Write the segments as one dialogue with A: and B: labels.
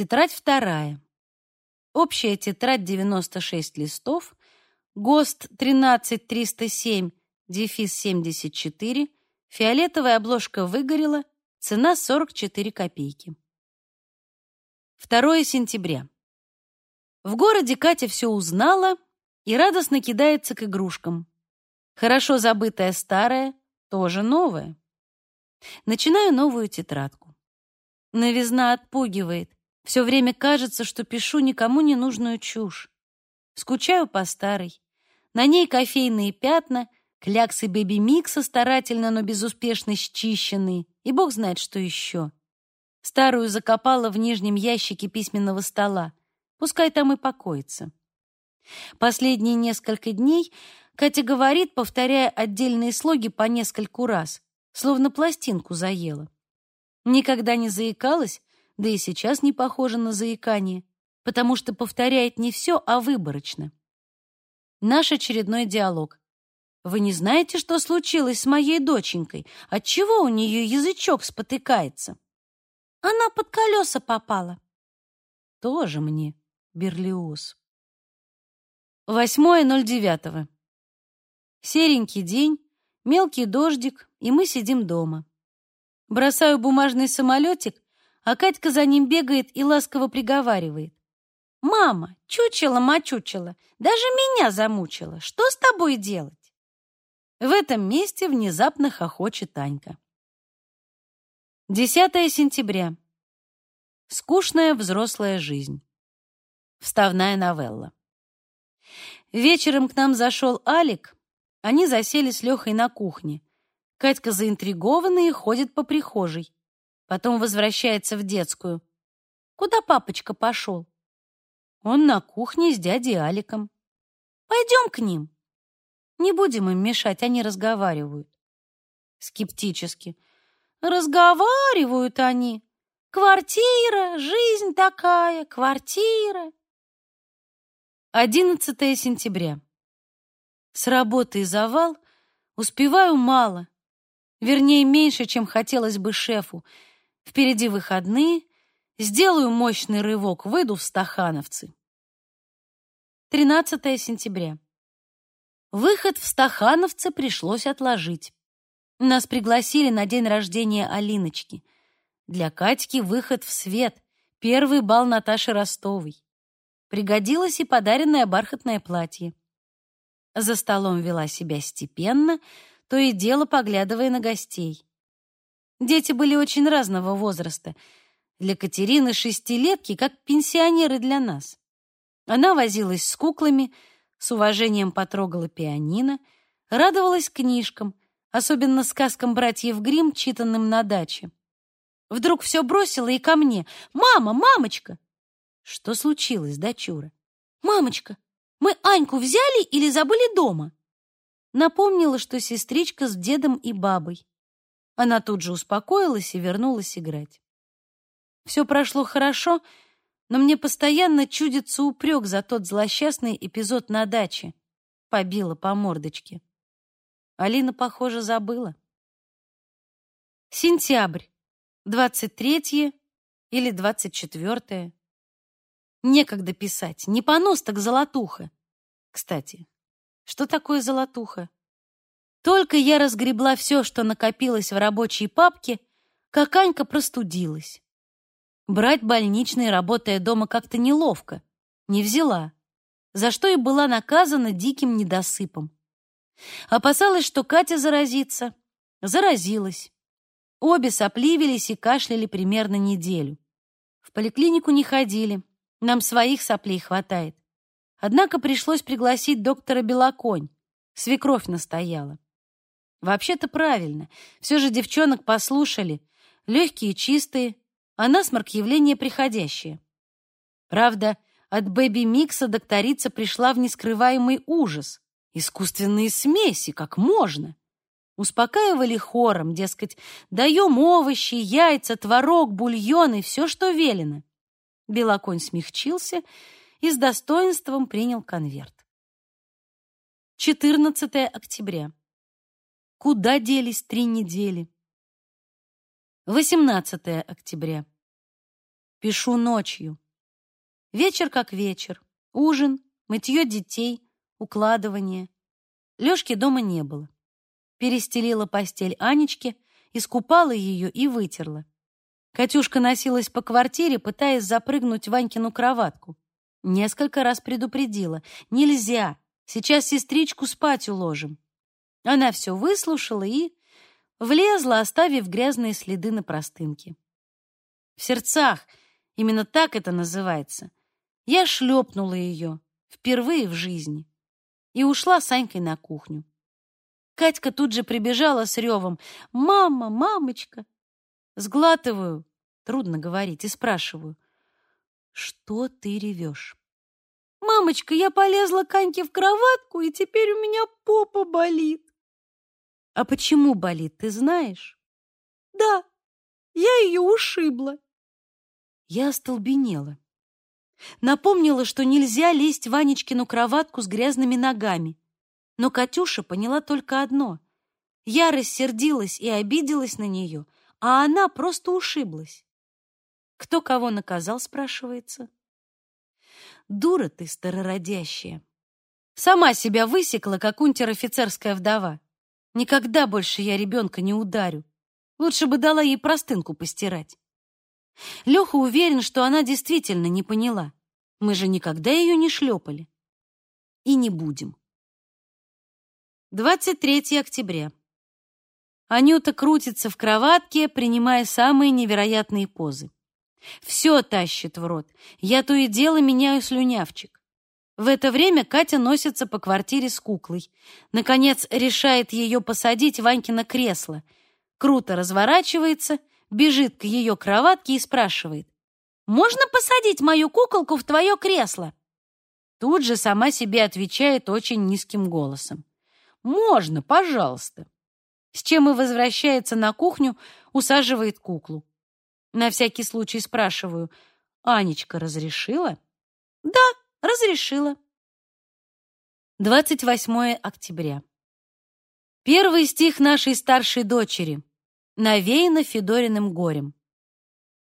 A: Тетрадь вторая. Общая тетрадь 96 листов, ГОСТ 13307, дефис 74, фиолетовая обложка выгорела, цена 44 копейки. 2 сентября. В городе Катя все узнала и радостно кидается к игрушкам. Хорошо забытая старая, тоже новая. Начинаю новую тетрадку. Новизна отпугивает. Все время кажется, что пишу никому не нужную чушь. Скучаю по старой. На ней кофейные пятна, кляксы бэби-микса старательно, но безуспешно счищенные, и бог знает, что еще. Старую закопала в нижнем ящике письменного стола. Пускай там и покоится. Последние несколько дней Катя говорит, повторяя отдельные слоги по нескольку раз, словно пластинку заела. Никогда не заикалась, да и сейчас не похоже на заикание, потому что повторяет не все, а выборочно. Наш очередной диалог. Вы не знаете, что случилось с моей доченькой? Отчего у нее язычок спотыкается? Она под колеса попала. Тоже мне, Берлиоз. 8.09. Серенький день, мелкий дождик, и мы сидим дома. Бросаю бумажный самолетик а Катька за ним бегает и ласково приговаривает. «Мама, чучело-мочучело, даже меня замучила. Что с тобой делать?» В этом месте внезапно хохочет Танька. 10 сентября. Скучная взрослая жизнь. Вставная новелла. Вечером к нам зашел Алик. Они засели с Лехой на кухне. Катька заинтригованная ходит по прихожей. Потом возвращается в детскую. Куда папочка пошел? Он на кухне с дядей Аликом. Пойдем к ним. Не будем им мешать, они разговаривают. Скептически. Разговаривают они. Квартира, жизнь такая, квартира. 11 сентября. С работы и завал успеваю мало. Вернее, меньше, чем хотелось бы шефу. Впереди выходные. Сделаю мощный рывок, выйду в стахановцы. 13 сентября. Выход в стахановцы пришлось отложить. Нас пригласили на день рождения Алиночки. Для Катьки выход в свет, первый бал Наташи Ростовой. Пригодилось и подаренное бархатное платье. За столом вела себя степенно, то и дело поглядывая на гостей. Дети были очень разного возраста. Для Катерины шестилетки, как пенсионеры для нас. Она возилась с куклами, с уважением потрогала пианино, радовалась книжкам, особенно сказкам братьев Гримм, читанным на даче. Вдруг все бросила и ко мне. «Мама, мамочка!» Что случилось, дочура? «Мамочка, мы Аньку взяли или забыли дома?» Напомнила, что сестричка с дедом и бабой. Она тут же успокоилась и вернулась играть. Все прошло хорошо, но мне постоянно чудится упрек за тот злосчастный эпизод на даче. Побила по мордочке. Алина, похоже, забыла. Сентябрь. 23 или 24. Некогда писать. Не понос, так золотуха. Кстати, что такое золотуха? Только я разгребла все, что накопилось в рабочей папке, как Анька простудилась. Брать больничный, работая дома, как-то неловко. Не взяла. За что и была наказана диким недосыпом. Опасалась, что Катя заразится. Заразилась. Обе сопливились и кашляли примерно неделю. В поликлинику не ходили. Нам своих соплей хватает. Однако пришлось пригласить доктора Белоконь. Свекровь настояла. Вообще-то правильно. Все же девчонок послушали. Легкие, чистые, а насморк — явление приходящее. Правда, от бэби-микса докторица пришла в нескрываемый ужас. Искусственные смеси, как можно? Успокаивали хором, дескать, даем овощи, яйца, творог, бульон и все, что велено. Белоконь смягчился и с достоинством принял конверт. 14 октября. Куда делись три недели? 18 октября. Пишу ночью. Вечер как вечер. Ужин, мытье детей, укладывание. Лёшки дома не было. Перестелила постель Анечке, искупала ее и вытерла. Катюшка носилась по квартире, пытаясь запрыгнуть Ванькину кроватку. Несколько раз предупредила. «Нельзя! Сейчас сестричку спать уложим». Она все выслушала и влезла, оставив грязные следы на простынке. В сердцах, именно так это называется, я шлепнула ее впервые в жизни и ушла с Анькой на кухню. Катька тут же прибежала с ревом. «Мама, мамочка!» Сглатываю, трудно говорить, и спрашиваю. «Что ты ревешь?» «Мамочка, я полезла к Аньке в кроватку, и теперь у меня попа болит». «А почему болит, ты знаешь?» «Да, я ее ушибла». Я остолбенела. Напомнила, что нельзя лезть в Ванечкину кроватку с грязными ногами. Но Катюша поняла только одно. Я рассердилась и обиделась на нее, а она просто ушиблась. Кто кого наказал, спрашивается. Дура ты, старородящая. Сама себя высекла, как унтер-офицерская вдова. Никогда больше я ребенка не ударю. Лучше бы дала ей простынку постирать. Леха уверен, что она действительно не поняла. Мы же никогда ее не шлепали. И не будем. 23 октября. Анюта крутится в кроватке, принимая самые невероятные позы. Все тащит в рот. Я то и дело меняю слюнявчик. В это время Катя носится по квартире с куклой. Наконец решает ее посадить Ваньке на кресло. Круто разворачивается бежит к ее кроватке и спрашивает. «Можно посадить мою куколку в твое кресло?» Тут же сама себе отвечает очень низким голосом. «Можно, пожалуйста». С чем и возвращается на кухню, усаживает куклу. На всякий случай спрашиваю, «Анечка разрешила?» «Да, разрешила». 28 октября. Первый стих нашей старшей дочери навеяно Федориным горем.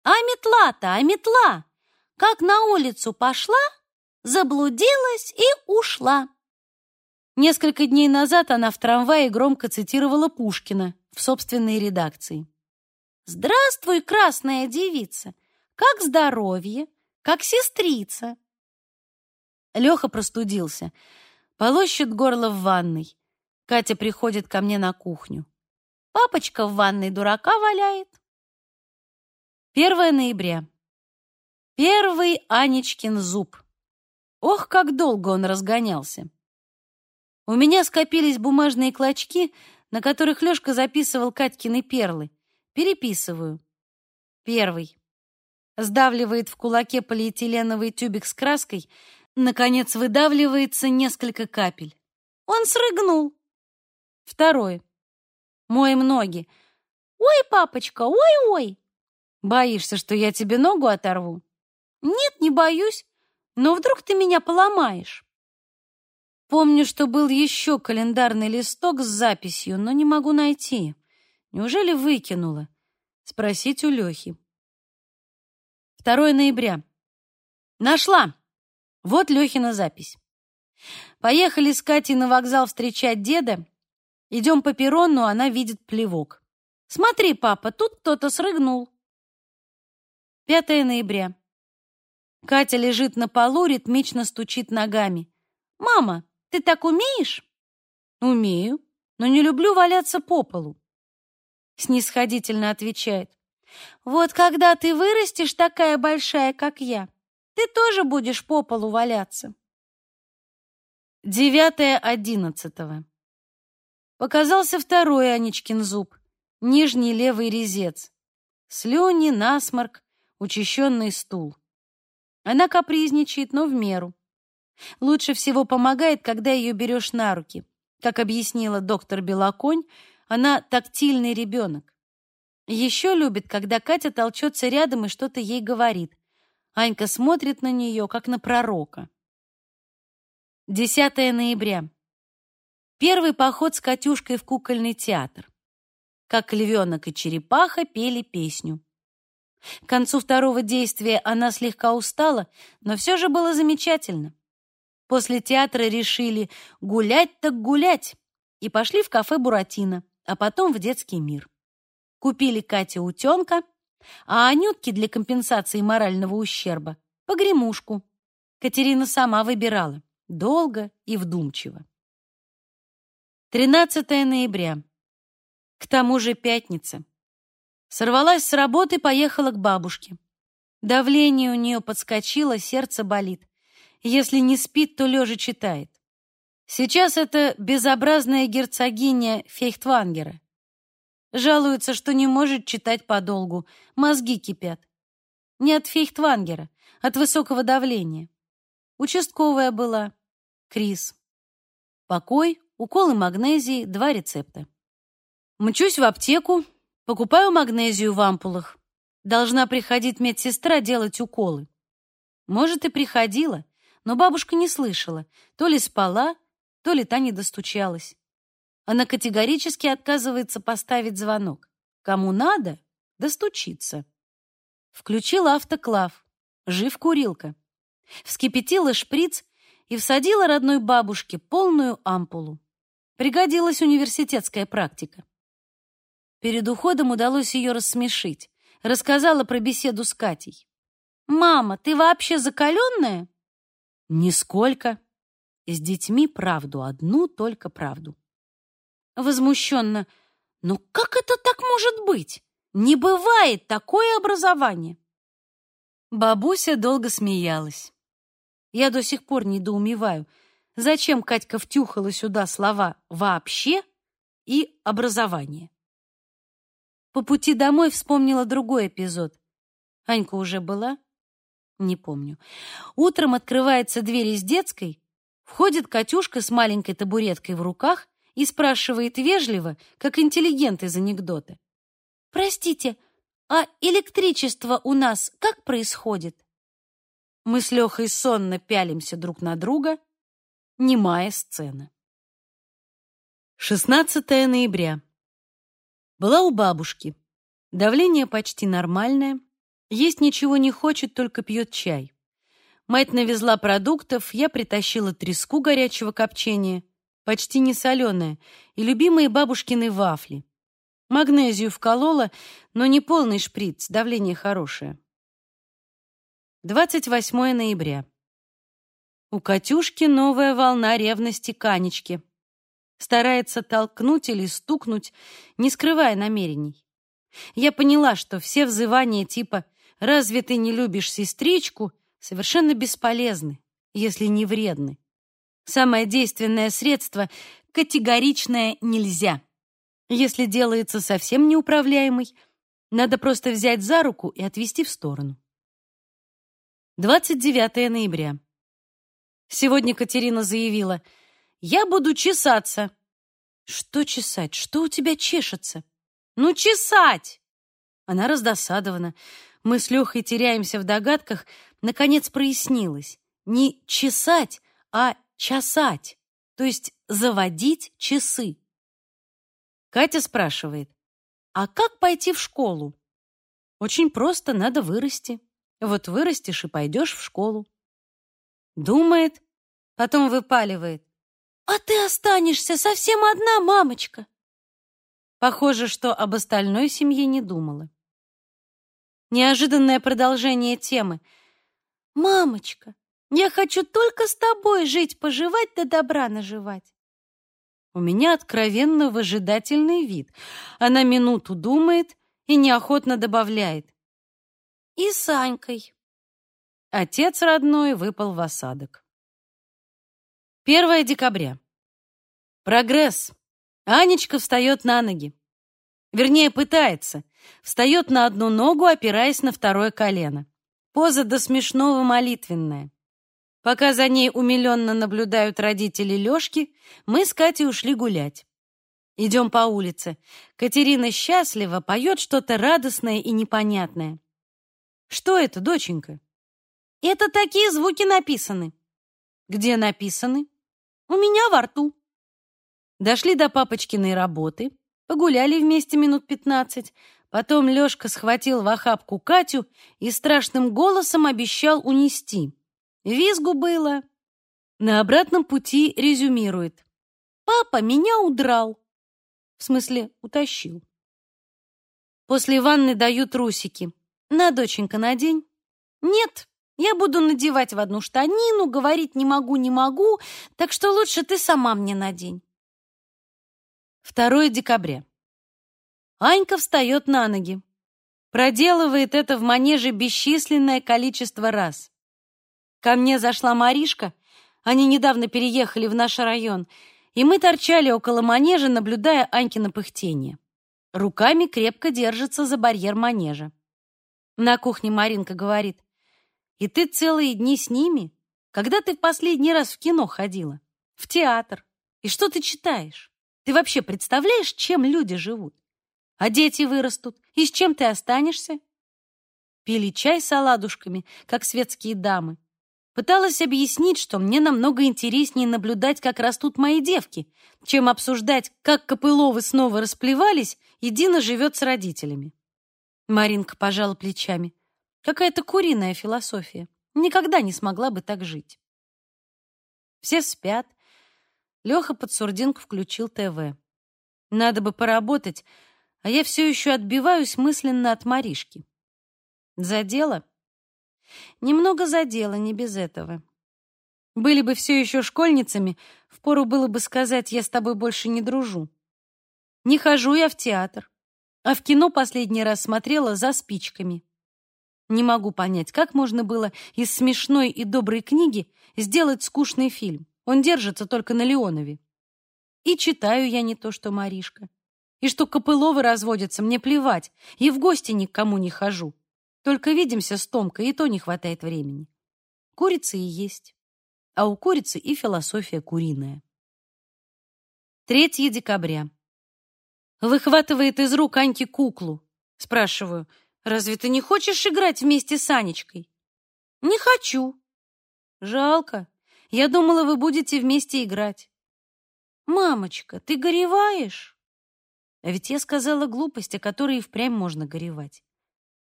A: «А метла-то, а метла! Как на улицу пошла, заблудилась и ушла!» Несколько дней назад она в трамвае громко цитировала Пушкина в собственной редакции. «Здравствуй, красная девица! Как здоровье, как сестрица!» Леха простудился, полощет горло в ванной. Катя приходит ко мне на кухню. Папочка в ванной дурака валяет. 1 ноября. Первый Анечкин зуб. Ох, как долго он разгонялся. У меня скопились бумажные клочки, на которых Лёшка записывал Катькины перлы. Переписываю. Первый. Сдавливает в кулаке полиэтиленовый тюбик с краской, наконец выдавливается несколько капель. Он срыгнул. Второй. Моем ноги. «Ой, папочка, ой-ой!» «Боишься, что я тебе ногу оторву?» «Нет, не боюсь, но вдруг ты меня поломаешь». Помню, что был еще календарный листок с записью, но не могу найти. Неужели выкинула? Спросить у Лехи. 2 ноября. Нашла. Вот Лехина запись. Поехали с Катей на вокзал встречать деда, Идем по перрону, она видит плевок. «Смотри, папа, тут кто-то срыгнул». 5 ноября. Катя лежит на полу, ритмично стучит ногами. «Мама, ты так умеешь?» «Умею, но не люблю валяться по полу». Снисходительно отвечает. «Вот когда ты вырастешь такая большая, как я, ты тоже будешь по полу валяться». 9 одиннадцатого. Показался второй Анечкин зуб, нижний левый резец. Слюни, насморк, учащенный стул. Она капризничает, но в меру. Лучше всего помогает, когда ее берешь на руки. Как объяснила доктор Белоконь, она тактильный ребенок. Еще любит, когда Катя толчется рядом и что-то ей говорит. Анька смотрит на нее, как на пророка. 10 ноября. Первый поход с Катюшкой в кукольный театр. Как львенок и черепаха пели песню. К концу второго действия она слегка устала, но все же было замечательно. После театра решили гулять так гулять и пошли в кафе «Буратино», а потом в детский мир. Купили Кате утенка, а Анютке для компенсации морального ущерба — погремушку. Катерина сама выбирала, долго и вдумчиво. 13 ноября. К тому же пятница. Сорвалась с работы, поехала к бабушке. Давление у нее подскочило, сердце болит. Если не спит, то лежа читает. Сейчас это безобразная герцогиня Фейхтвангера. Жалуется, что не может читать подолгу, мозги кипят. Не от Фейхтвангера, от высокого давления. Участковая была. Крис. Покой, уколы магнезии, два рецепта. Мчусь в аптеку, покупаю магнезию в ампулах. Должна приходить медсестра делать уколы. Может, и приходила, но бабушка не слышала. То ли спала, то ли та не достучалась. Она категорически отказывается поставить звонок. Кому надо, достучиться. Включила автоклав. Жив курилка. Вскипятила шприц и всадила родной бабушке полную ампулу. Пригодилась университетская практика. Перед уходом удалось ее рассмешить. Рассказала про беседу с Катей. «Мама, ты вообще закаленная?» «Нисколько. С детьми правду, одну только правду». Возмущенно. «Ну как это так может быть? Не бывает такое образование!» Бабуся долго смеялась. Я до сих пор недоумеваю, зачем Катька втюхала сюда слова «вообще» и «образование». По пути домой вспомнила другой эпизод. Анька уже была? Не помню. Утром открывается дверь из детской, входит Катюшка с маленькой табуреткой в руках и спрашивает вежливо, как интеллигент из анекдота. «Простите, а электричество у нас как происходит?» Мы с Лехой сонно пялимся друг на друга. Немая сцена. 16 ноября. Была у бабушки. Давление почти нормальное. Есть ничего не хочет, только пьет чай. Мать навезла продуктов, я притащила треску горячего копчения, почти не соленая, и любимые бабушкины вафли. Магнезию вколола, но не полный шприц, давление хорошее. 28 ноября. У Катюшки новая волна ревности к Анечке. Старается толкнуть или стукнуть, не скрывая намерений. Я поняла, что все взывания типа «разве ты не любишь сестричку» совершенно бесполезны, если не вредны. Самое действенное средство — категоричное «нельзя». Если делается совсем неуправляемый, надо просто взять за руку и отвести в сторону. 29 ноября. Сегодня Катерина заявила, «Я буду чесаться». «Что чесать? Что у тебя чешется?» «Ну, чесать!» Она раздосадована. Мы с Лехой теряемся в догадках. Наконец прояснилось. Не чесать, а часать, то есть заводить часы. Катя спрашивает, «А как пойти в школу?» «Очень просто, надо вырасти». Вот вырастешь и пойдешь в школу. Думает, потом выпаливает. А ты останешься совсем одна, мамочка. Похоже, что об остальной семье не думала. Неожиданное продолжение темы. Мамочка, я хочу только с тобой жить, поживать да добра наживать. У меня откровенно выжидательный вид. Она минуту думает и неохотно добавляет и Санькой. Отец родной выпал в осадок. 1 декабря. Прогресс. Анечка встает на ноги. Вернее, пытается. Встает на одну ногу, опираясь на второе колено. Поза до смешного молитвенная. Пока за ней умиленно наблюдают родители Лёшки, мы с Катей ушли гулять. Идем по улице. Катерина счастливо поет что-то радостное и непонятное. Что это, доченька? Это такие звуки написаны. Где написаны? У меня во рту. Дошли до папочкиной работы, погуляли вместе минут пятнадцать, Потом Лёшка схватил в охапку Катю и страшным голосом обещал унести. Визгу было. На обратном пути резюмирует. «Папа меня удрал». В смысле, утащил. После ванны даю трусики. На, доченька, надень. Нет, я буду надевать в одну штанину, говорить не могу, не могу, так что лучше ты сама мне надень. 2 декабря. Анька встает на ноги. Проделывает это в манеже бесчисленное количество раз. Ко мне зашла Маришка, они недавно переехали в наш район, и мы торчали около манежа, наблюдая Анькино пыхтение. Руками крепко держится за барьер манежа. На кухне Маринка говорит, «И ты целые дни с ними? Когда ты в последний раз в кино ходила? В театр? И что ты читаешь? Ты вообще представляешь, чем люди живут? А дети вырастут, и с чем ты останешься?» Пили чай с оладушками, как светские дамы. Пыталась объяснить, что мне намного интереснее наблюдать, как растут мои девки, чем обсуждать, как Копыловы снова расплевались, и Дина живет с родителями. Маринка пожала плечами. Какая-то куриная философия. Никогда не смогла бы так жить. Все спят. Леха под сурдинку включил ТВ. Надо бы поработать, а я все еще отбиваюсь мысленно от Маришки. За дело? Немного задела, не без этого. Были бы все еще школьницами, впору было бы сказать, я с тобой больше не дружу. Не хожу я в театр, а в кино последний раз смотрела за спичками. Не могу понять, как можно было из смешной и доброй книги сделать скучный фильм. Он держится только на Леонове. И читаю я не то, что Маришка. И что Копыловы разводятся, мне плевать. И в гости ни к кому не хожу. Только видимся с Томкой, и то не хватает времени. Курица и есть. А у курицы и философия куриная. 3 декабря. Выхватывает из рук Аньки куклу. Спрашиваю, разве ты не хочешь играть вместе с Анечкой? Не хочу. Жалко. Я думала, вы будете вместе играть. Мамочка, ты гореваешь? А ведь я сказала глупость, о которой и впрямь можно горевать.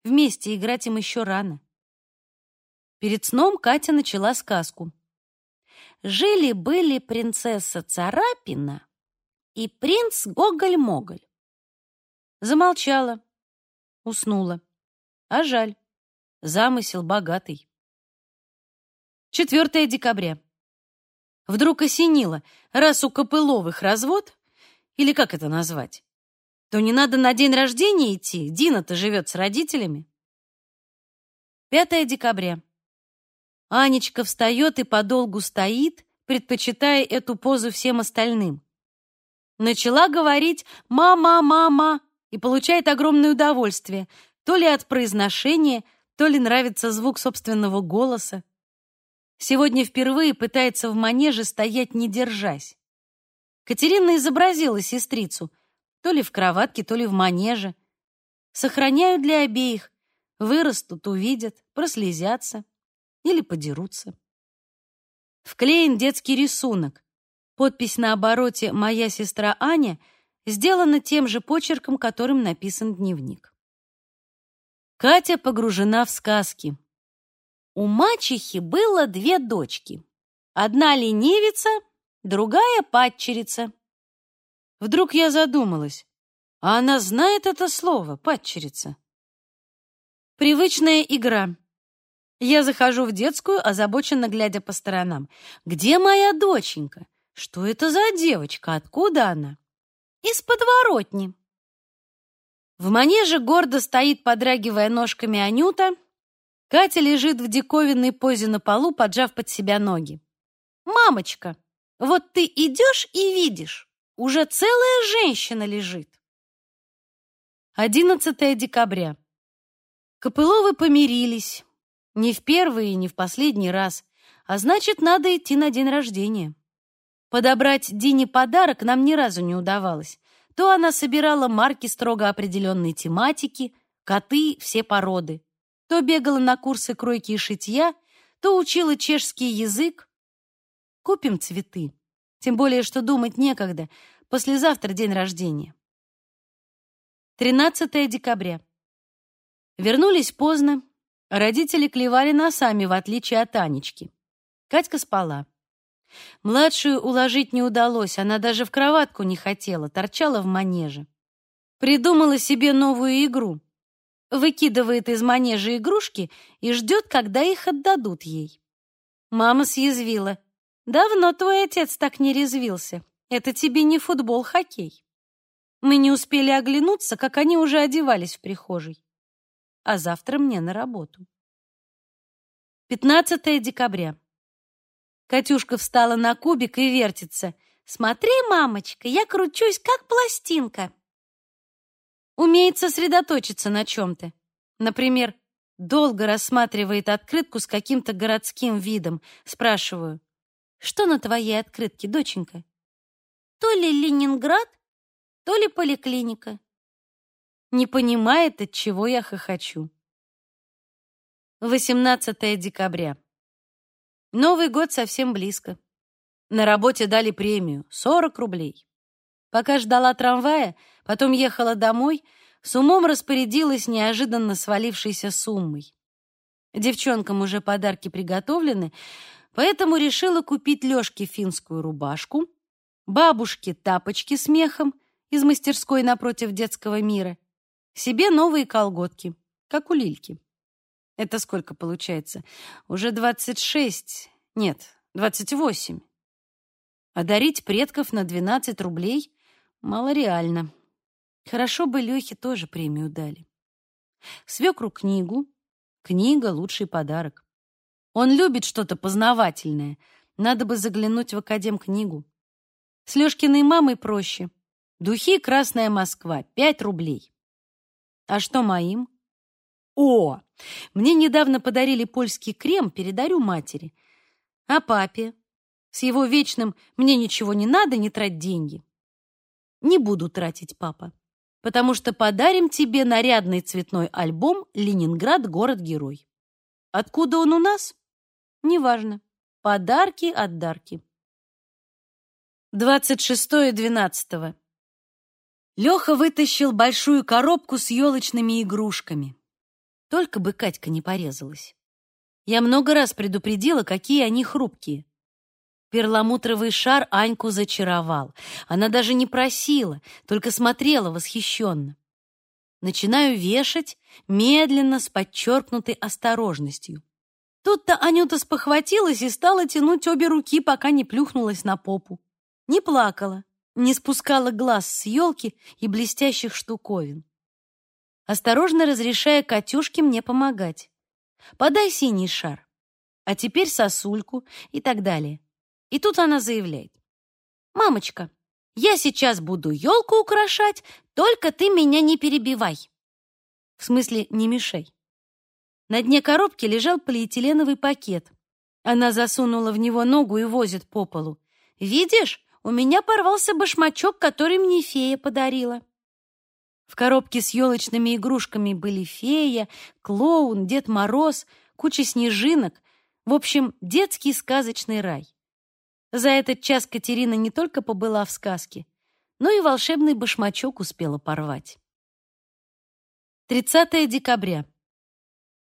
A: Вместе играть им еще рано. Перед сном Катя начала сказку. Жили-были принцесса Царапина и принц Гоголь-Моголь. Замолчала, уснула. А жаль, замысел богатый. 4 декабря. Вдруг осенило, раз у Копыловых развод, или как это назвать, то не надо на день рождения идти. Дина-то живет с родителями. 5 декабря. Анечка встает и подолгу стоит, предпочитая эту позу всем остальным. Начала говорить «мама, мама» и получает огромное удовольствие, то ли от произношения, то ли нравится звук собственного голоса. Сегодня впервые пытается в манеже стоять, не держась. Катерина изобразила сестрицу, то ли в кроватке, то ли в манеже. Сохраняют для обеих. Вырастут, увидят, прослезятся или подерутся. Вклеен детский рисунок. Подпись на обороте «Моя сестра Аня» сделана тем же почерком, которым написан дневник. Катя погружена в сказки. У мачехи было две дочки. Одна ленивица, другая падчерица. Вдруг я задумалась, а она знает это слово, падчерица. Привычная игра. Я захожу в детскую, озабоченно глядя по сторонам. Где моя доченька? Что это за девочка? Откуда она? Из подворотни. В манеже гордо стоит, подрагивая ножками Анюта. Катя лежит в диковинной позе на полу, поджав под себя ноги. «Мамочка, вот ты идешь и видишь, уже целая женщина лежит. 11 декабря. Копыловы помирились. Не в первый и не в последний раз, а значит, надо идти на день рождения. Подобрать Дине подарок нам ни разу не удавалось. То она собирала марки строго определенной тематики, коты все породы, то бегала на курсы кройки и шитья, то учила чешский язык. Купим цветы. Тем более, что думать некогда. Послезавтра день рождения. 13 декабря. Вернулись поздно. Родители клевали носами, в отличие от Анечки. Катька спала. Младшую уложить не удалось, она даже в кроватку не хотела, торчала в манеже. Придумала себе новую игру. Выкидывает из манежа игрушки и ждет, когда их отдадут ей. Мама съязвила. «Давно твой отец так не резвился. Это тебе не футбол, хоккей». Мы не успели оглянуться, как они уже одевались в прихожей. А завтра мне на работу. 15 декабря. Катюшка встала на кубик и вертится. «Смотри, мамочка, я кручусь, как пластинка». Умеет сосредоточиться на чем-то. Например, долго рассматривает открытку с каким-то городским видом. Спрашиваю, что на твоей открытке, доченька? То ли Ленинград, то ли поликлиника. Не понимает, от чего я хохочу. 18 декабря. Новый год совсем близко. На работе дали премию — 40 рублей. Пока ждала трамвая, потом ехала домой, с умом распорядилась неожиданно свалившейся суммой. Девчонкам уже подарки приготовлены, поэтому решила купить Лёшке финскую рубашку, бабушке тапочки с мехом из мастерской напротив детского мира, себе новые колготки, как у Лильки. Это сколько получается? Уже двадцать шесть. Нет, двадцать восемь. А дарить предков на двенадцать рублей малореально. Хорошо бы Лёхе тоже премию дали. Свекру книгу. Книга — лучший подарок. Он любит что-то познавательное. Надо бы заглянуть в академ-книгу. С Лёшкиной мамой проще. Духи «Красная Москва» — пять рублей. А что моим? О, мне недавно подарили польский крем, передарю матери. А папе? С его вечным «мне ничего не надо, не трать деньги». Не буду тратить, папа, потому что подарим тебе нарядный цветной альбом «Ленинград. Город-герой». Откуда он у нас? Неважно. Подарки от дарки. 26.12. Леха вытащил большую коробку с елочными игрушками. Только бы Катька не порезалась. Я много раз предупредила, какие они хрупкие. Перламутровый шар Аньку зачаровал. Она даже не просила, только смотрела восхищенно. Начинаю вешать, медленно, с подчеркнутой осторожностью. Тут-то Анюта спохватилась и стала тянуть обе руки, пока не плюхнулась на попу. Не плакала, не спускала глаз с елки и блестящих штуковин осторожно разрешая Катюшке мне помогать. «Подай синий шар, а теперь сосульку» и так далее. И тут она заявляет. «Мамочка, я сейчас буду елку украшать, только ты меня не перебивай». В смысле, не мешай. На дне коробки лежал полиэтиленовый пакет. Она засунула в него ногу и возит по полу. «Видишь, у меня порвался башмачок, который мне фея подарила». В коробке с елочными игрушками были фея, клоун, Дед Мороз, куча снежинок. В общем, детский сказочный рай. За этот час Катерина не только побыла в сказке, но и волшебный башмачок успела порвать. 30 декабря.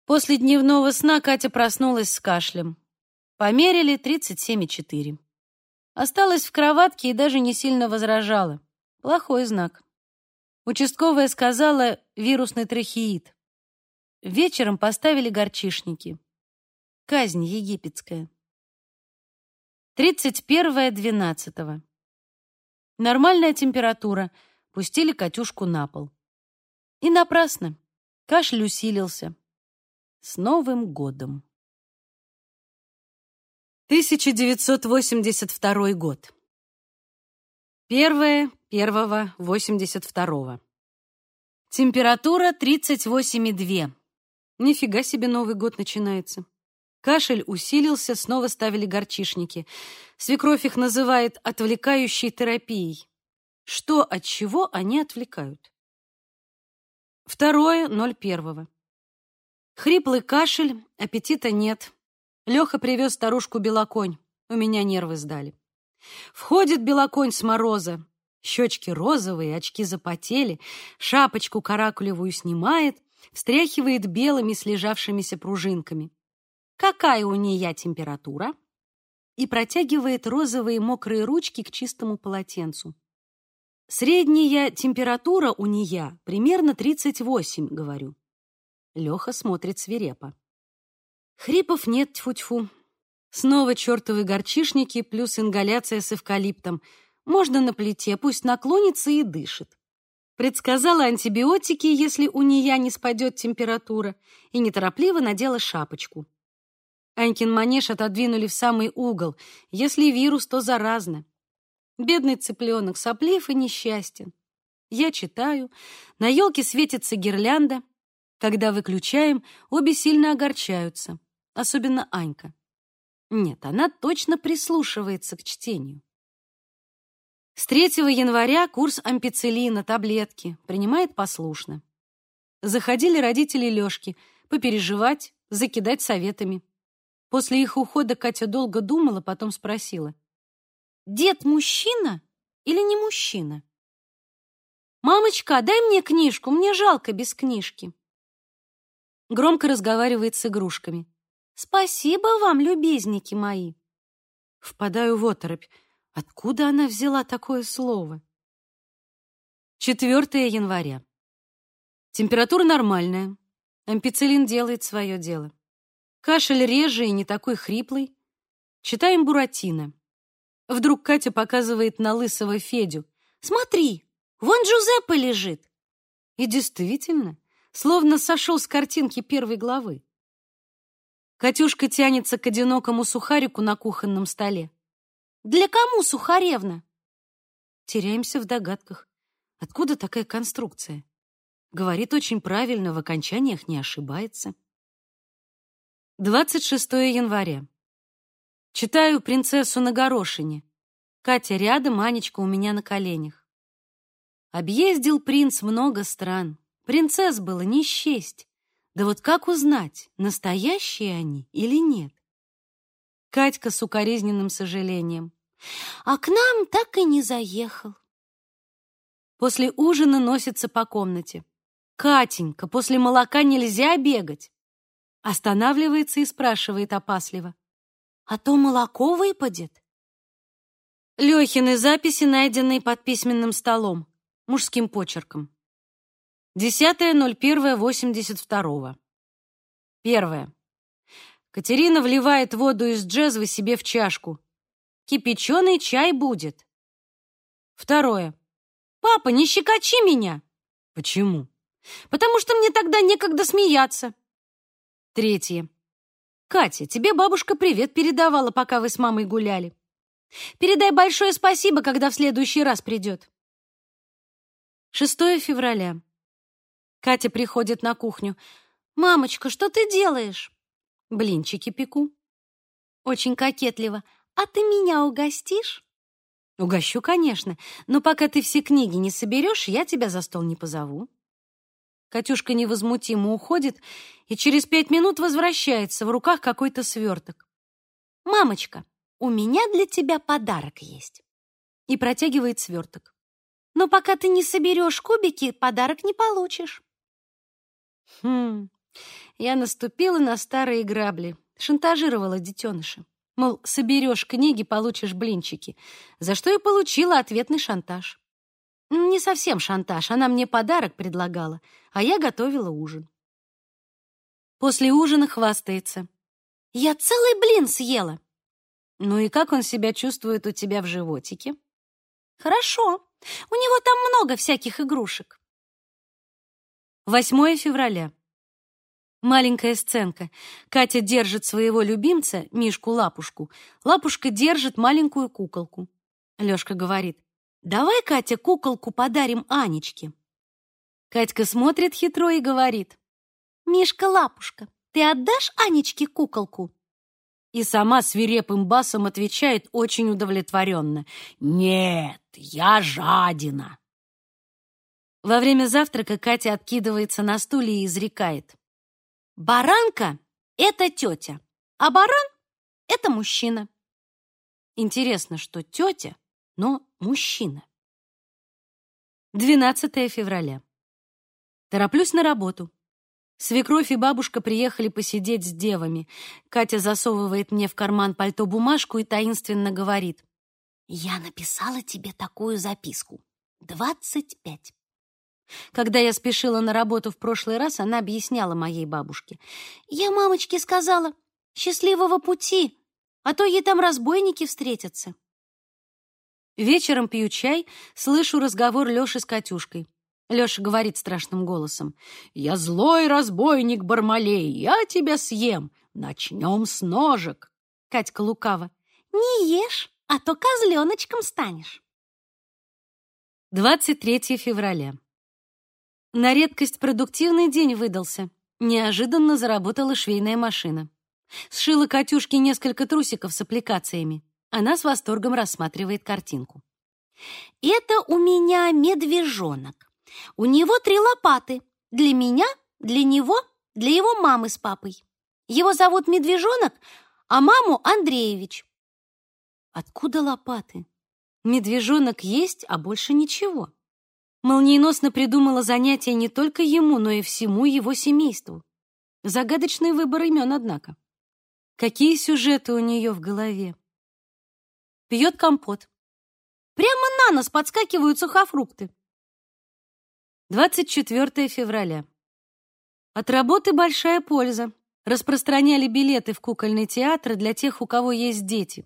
A: После дневного сна Катя проснулась с кашлем. Померили 37,4. Осталась в кроватке и даже не сильно возражала. Плохой знак. Участковая сказала вирусный трахеид. Вечером поставили горчишники. Казнь египетская. 31.12. Нормальная температура. Пустили Катюшку на пол. И напрасно. Кашель усилился. С Новым годом. 1982 год. Первое, первого, восемьдесят второго. Температура 38,2. Нифига себе Новый год начинается. Кашель усилился, снова ставили горчишники. Свекровь их называет отвлекающей терапией. Что от чего они отвлекают? Второе, ноль первого. Хриплый кашель, аппетита нет. Леха привез старушку Белоконь. У меня нервы сдали. Входит белоконь с мороза. Щечки розовые, очки запотели, шапочку каракулевую снимает, встряхивает белыми слежавшимися пружинками. Какая у нее температура? И протягивает розовые мокрые ручки к чистому полотенцу. Средняя температура у нее примерно 38, говорю. Леха смотрит свирепо. Хрипов нет, тьфу-тьфу. Снова чертовы горчишники плюс ингаляция с эвкалиптом. Можно на плите, пусть наклонится и дышит. Предсказала антибиотики, если у нее не спадет температура, и неторопливо надела шапочку. Анькин манеж отодвинули в самый угол. Если вирус, то заразно. Бедный цыпленок, соплив и несчастен. Я читаю, на елке светится гирлянда. Когда выключаем, обе сильно огорчаются, особенно Анька. Нет, она точно прислушивается к чтению. С 3 января курс ампицилина, таблетки, принимает послушно. Заходили родители Лёшки, попереживать, закидать советами. После их ухода Катя долго думала, потом спросила. «Дед мужчина или не мужчина?» «Мамочка, дай мне книжку, мне жалко без книжки». Громко разговаривает с игрушками. «Спасибо вам, любезники мои». Впадаю в оторопь. Откуда она взяла такое слово? 4 января. Температура нормальная. Ампицилин делает свое дело. Кашель реже и не такой хриплый. Читаем Буратино. Вдруг Катя показывает на лысого Федю. «Смотри, вон Джузеппе лежит!» И действительно, словно сошел с картинки первой главы. Катюшка тянется к одинокому сухарику на кухонном столе. Для кому Сухаревна? Теряемся в догадках. Откуда такая конструкция? Говорит очень правильно, в окончаниях не ошибается. 26 января. Читаю «Принцессу на горошине». Катя рядом, Анечка у меня на коленях. Объездил принц много стран. Принцесс было не счесть. Да вот как узнать, настоящие они или нет? Катька с укоризненным сожалением. А к нам так и не заехал. После ужина носится по комнате. Катенька, после молока нельзя бегать. Останавливается и спрашивает опасливо. А то молоко выпадет. Лёхины записи, найденные под письменным столом, мужским почерком. 10.01.82. Первое. Катерина вливает воду из джезвы себе в чашку. Кипяченый чай будет. Второе. Папа, не щекочи меня. Почему? Потому что мне тогда некогда смеяться. Третье. Катя, тебе бабушка привет передавала, пока вы с мамой гуляли. Передай большое спасибо, когда в следующий раз придет. 6 февраля. Катя приходит на кухню. «Мамочка, что ты делаешь?» Блинчики пеку. Очень кокетливо. А ты меня угостишь? Угощу, конечно, но пока ты все книги не соберешь, я тебя за стол не позову. Катюшка невозмутимо уходит и через пять минут возвращается, в руках какой-то сверток. «Мамочка, у меня для тебя подарок есть». И протягивает сверток. «Но пока ты не соберешь кубики, подарок не получишь». Хм, я наступила на старые грабли, шантажировала детеныша. Мол, соберешь книги, получишь блинчики. За что и получила ответный шантаж. Не совсем шантаж, она мне подарок предлагала, а я готовила ужин. После ужина хвастается. Я целый блин съела. Ну и как он себя чувствует у тебя в животике? Хорошо. У него там много всяких игрушек. 8 февраля. Маленькая сценка. Катя держит своего любимца, Мишку-лапушку. Лапушка держит маленькую куколку. Лёшка говорит, «Давай, Катя, куколку подарим Анечке». Катька смотрит хитро и говорит, «Мишка-лапушка, ты отдашь Анечке куколку?» И сама свирепым басом отвечает очень удовлетворенно, «Нет, я жадина». Во время завтрака Катя откидывается на стуле и изрекает, Баранка — это тетя, а баран — это мужчина. Интересно, что тетя, но мужчина. 12 февраля. Тороплюсь на работу. Свекровь и бабушка приехали посидеть с девами. Катя засовывает мне в карман пальто бумажку и таинственно говорит. «Я написала тебе такую записку. Двадцать пять». Когда я спешила на работу в прошлый раз, она объясняла моей бабушке. «Я мамочке сказала, счастливого пути, а то ей там разбойники встретятся». Вечером пью чай, слышу разговор Лёши с Катюшкой. Лёша говорит страшным голосом. «Я злой разбойник Бармалей, я тебя съем. Начнем с ножек». Катька лукаво. «Не ешь, а то козленочком станешь». 23 февраля. На редкость продуктивный день выдался. Неожиданно заработала швейная машина. Сшила Катюшке несколько трусиков с аппликациями. Она с восторгом рассматривает картинку. «Это у меня медвежонок. У него три лопаты. Для меня, для него, для его мамы с папой. Его зовут Медвежонок, а маму Андреевич. Откуда лопаты? Медвежонок есть, а больше ничего. Молниеносно придумала занятие не только ему, но и всему его семейству. Загадочный выбор имен, однако. Какие сюжеты у нее в голове? Пьет компот. Прямо на нос подскакивают сухофрукты. 24 февраля. От работы большая польза. Распространяли билеты в кукольный театр для тех, у кого есть дети.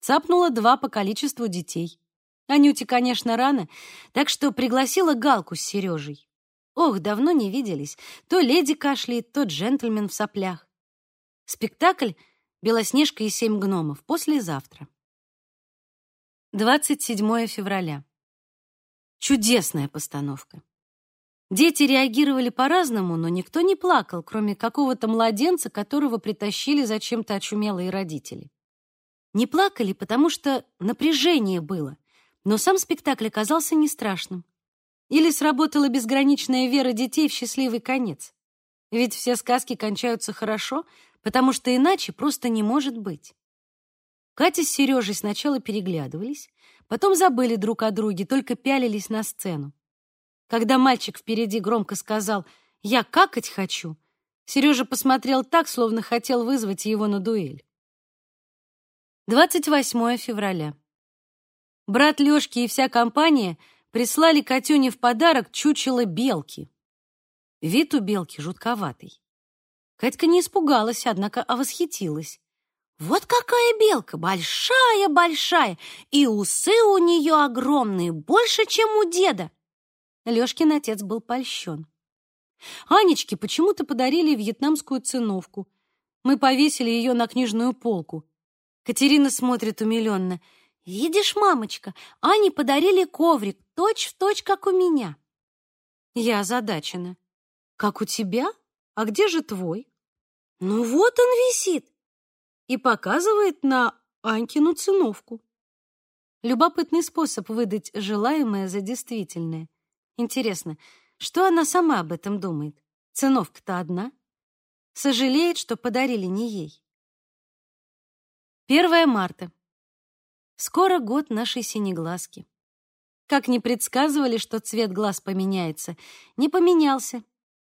A: Цапнула два по количеству детей. Анюте, конечно, рано, так что пригласила Галку с Сережей. Ох, давно не виделись. То леди кашляет, то джентльмен в соплях. Спектакль «Белоснежка и семь гномов» послезавтра. 27 февраля. Чудесная постановка. Дети реагировали по-разному, но никто не плакал, кроме какого-то младенца, которого притащили зачем-то очумелые родители. Не плакали, потому что напряжение было, но сам спектакль оказался не страшным. Или сработала безграничная вера детей в счастливый конец. Ведь все сказки кончаются хорошо, потому что иначе просто не может быть. Катя с Сережей сначала переглядывались, потом забыли друг о друге, только пялились на сцену. Когда мальчик впереди громко сказал «Я какать хочу», Сережа посмотрел так, словно хотел вызвать его на дуэль. 28 февраля. Брат Лёшки и вся компания прислали Катюне в подарок чучело белки. Вид у белки жутковатый. Катька не испугалась, однако, а восхитилась. Вот какая белка, большая-большая, и усы у нее огромные, больше, чем у деда. Лёшкин отец был польщен. Анечке почему-то подарили вьетнамскую циновку. Мы повесили ее на книжную полку. Катерина смотрит умиленно. «Видишь, мамочка, Ане подарили коврик, точь-в-точь, точь, как у меня». Я озадачена. «Как у тебя? А где же твой?» «Ну вот он висит!» И показывает на Анькину циновку. Любопытный способ выдать желаемое за действительное. Интересно, что она сама об этом думает? Циновка-то одна. Сожалеет, что подарили не ей. 1 марта. Скоро год нашей синеглазки. Как не предсказывали, что цвет глаз поменяется, не поменялся.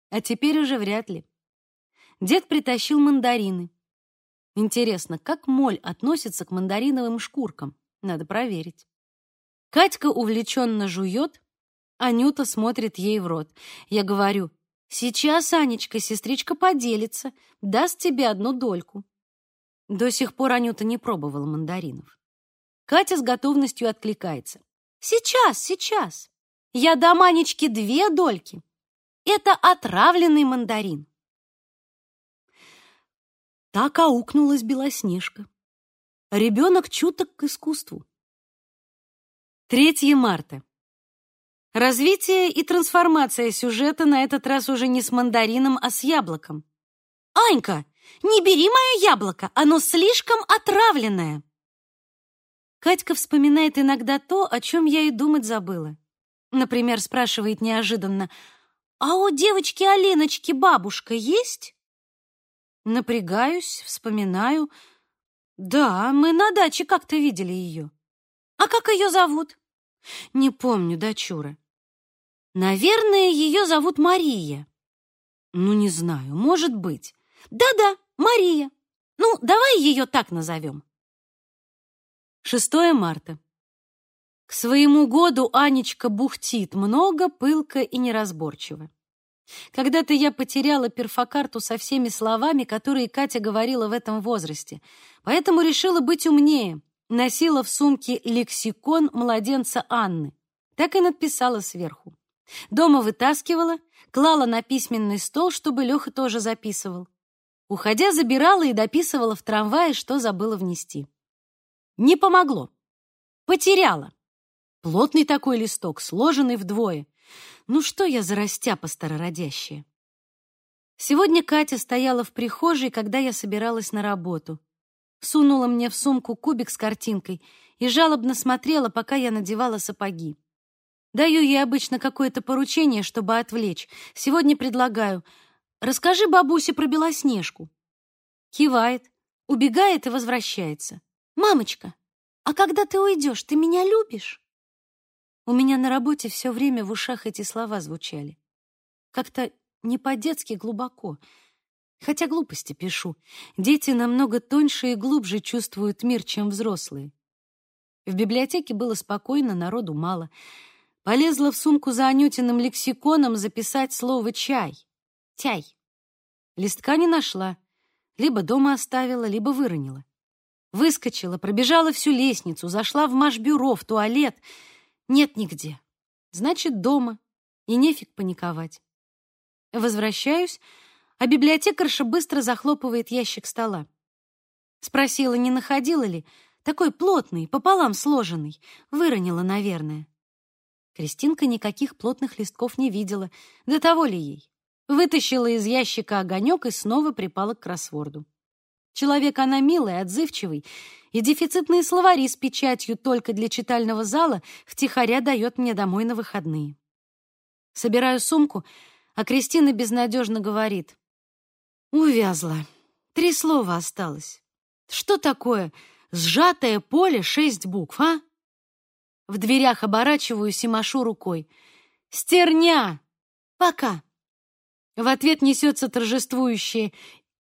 A: А теперь уже вряд ли. Дед притащил мандарины. Интересно, как моль относится к мандариновым шкуркам? Надо проверить. Катька увлеченно жует, Анюта смотрит ей в рот. Я говорю, сейчас, Анечка, сестричка поделится, даст тебе одну дольку. До сих пор Анюта не пробовала мандаринов. Катя с готовностью откликается. Сейчас, сейчас. Я дам Анечке две дольки. Это отравленный мандарин. Так аукнулась Белоснежка. Ребенок чуток к искусству. 3 марта. Развитие и трансформация сюжета на этот раз уже не с мандарином, а с яблоком. «Анька, не бери мое яблоко, оно слишком отравленное!» Катька вспоминает иногда то, о чем я и думать забыла. Например, спрашивает неожиданно, «А у девочки Алиночки бабушка есть?» Напрягаюсь, вспоминаю. «Да, мы на даче как-то видели ее». «А как ее зовут?» «Не помню, дочура». Наверное, ее зовут Мария. Ну, не знаю, может быть. Да-да, Мария. Ну, давай ее так назовем. 6 марта. К своему году Анечка бухтит много, пылко и неразборчиво. Когда-то я потеряла перфокарту со всеми словами, которые Катя говорила в этом возрасте, поэтому решила быть умнее. Носила в сумке лексикон младенца Анны. Так и надписала сверху. Дома вытаскивала, клала на письменный стол, чтобы Леха тоже записывал. Уходя, забирала и дописывала в трамвае, что забыла внести. Не помогло. Потеряла. Плотный такой листок, сложенный вдвое. Ну что я за растяпа старородящая? Сегодня Катя стояла в прихожей, когда я собиралась на работу. Сунула мне в сумку кубик с картинкой и жалобно смотрела, пока я надевала сапоги. Даю ей обычно какое-то поручение, чтобы отвлечь. Сегодня предлагаю «Расскажи бабусе про Белоснежку». Кивает, убегает и возвращается. «Мамочка, а когда ты уйдешь, ты меня любишь?» У меня на работе все время в ушах эти слова звучали. Как-то не по-детски глубоко. Хотя глупости пишу. Дети намного тоньше и глубже чувствуют мир, чем взрослые. В библиотеке было спокойно, народу мало. Полезла в сумку за Анютиным лексиконом записать слово «чай». «Тяй». Листка не нашла. Либо дома оставила, либо выронила. Выскочила, пробежала всю лестницу, зашла в машбюро, в туалет — нет нигде. Значит, дома. И нефиг паниковать. Возвращаюсь, а библиотекарша быстро захлопывает ящик стола. Спросила, не находила ли. Такой плотный, пополам сложенный. Выронила, наверное. Кристинка никаких плотных листков не видела. До того ли ей? Вытащила из ящика огонек и снова припала к кроссворду. Человек она милый, отзывчивый, и дефицитные словари с печатью только для читального зала втихаря дает мне домой на выходные. Собираю сумку, а Кристина безнадежно говорит. Увязла. Три слова осталось. Что такое сжатое поле шесть букв, а? В дверях оборачиваюсь и машу рукой. «Стерня! Пока!» В ответ несется торжествующее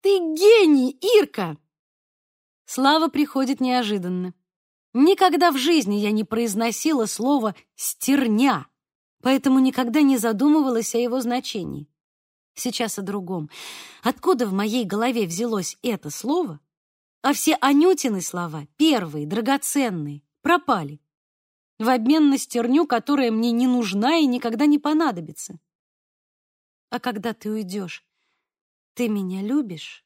A: ты гений, Ирка!» Слава приходит неожиданно. Никогда в жизни я не произносила слово «стерня», поэтому никогда не задумывалась о его значении. Сейчас о другом. Откуда в моей голове взялось это слово, а все Анютины слова, первые, драгоценные, пропали в обмен на стерню, которая мне не нужна и никогда не понадобится. А когда ты уйдешь, ты меня любишь?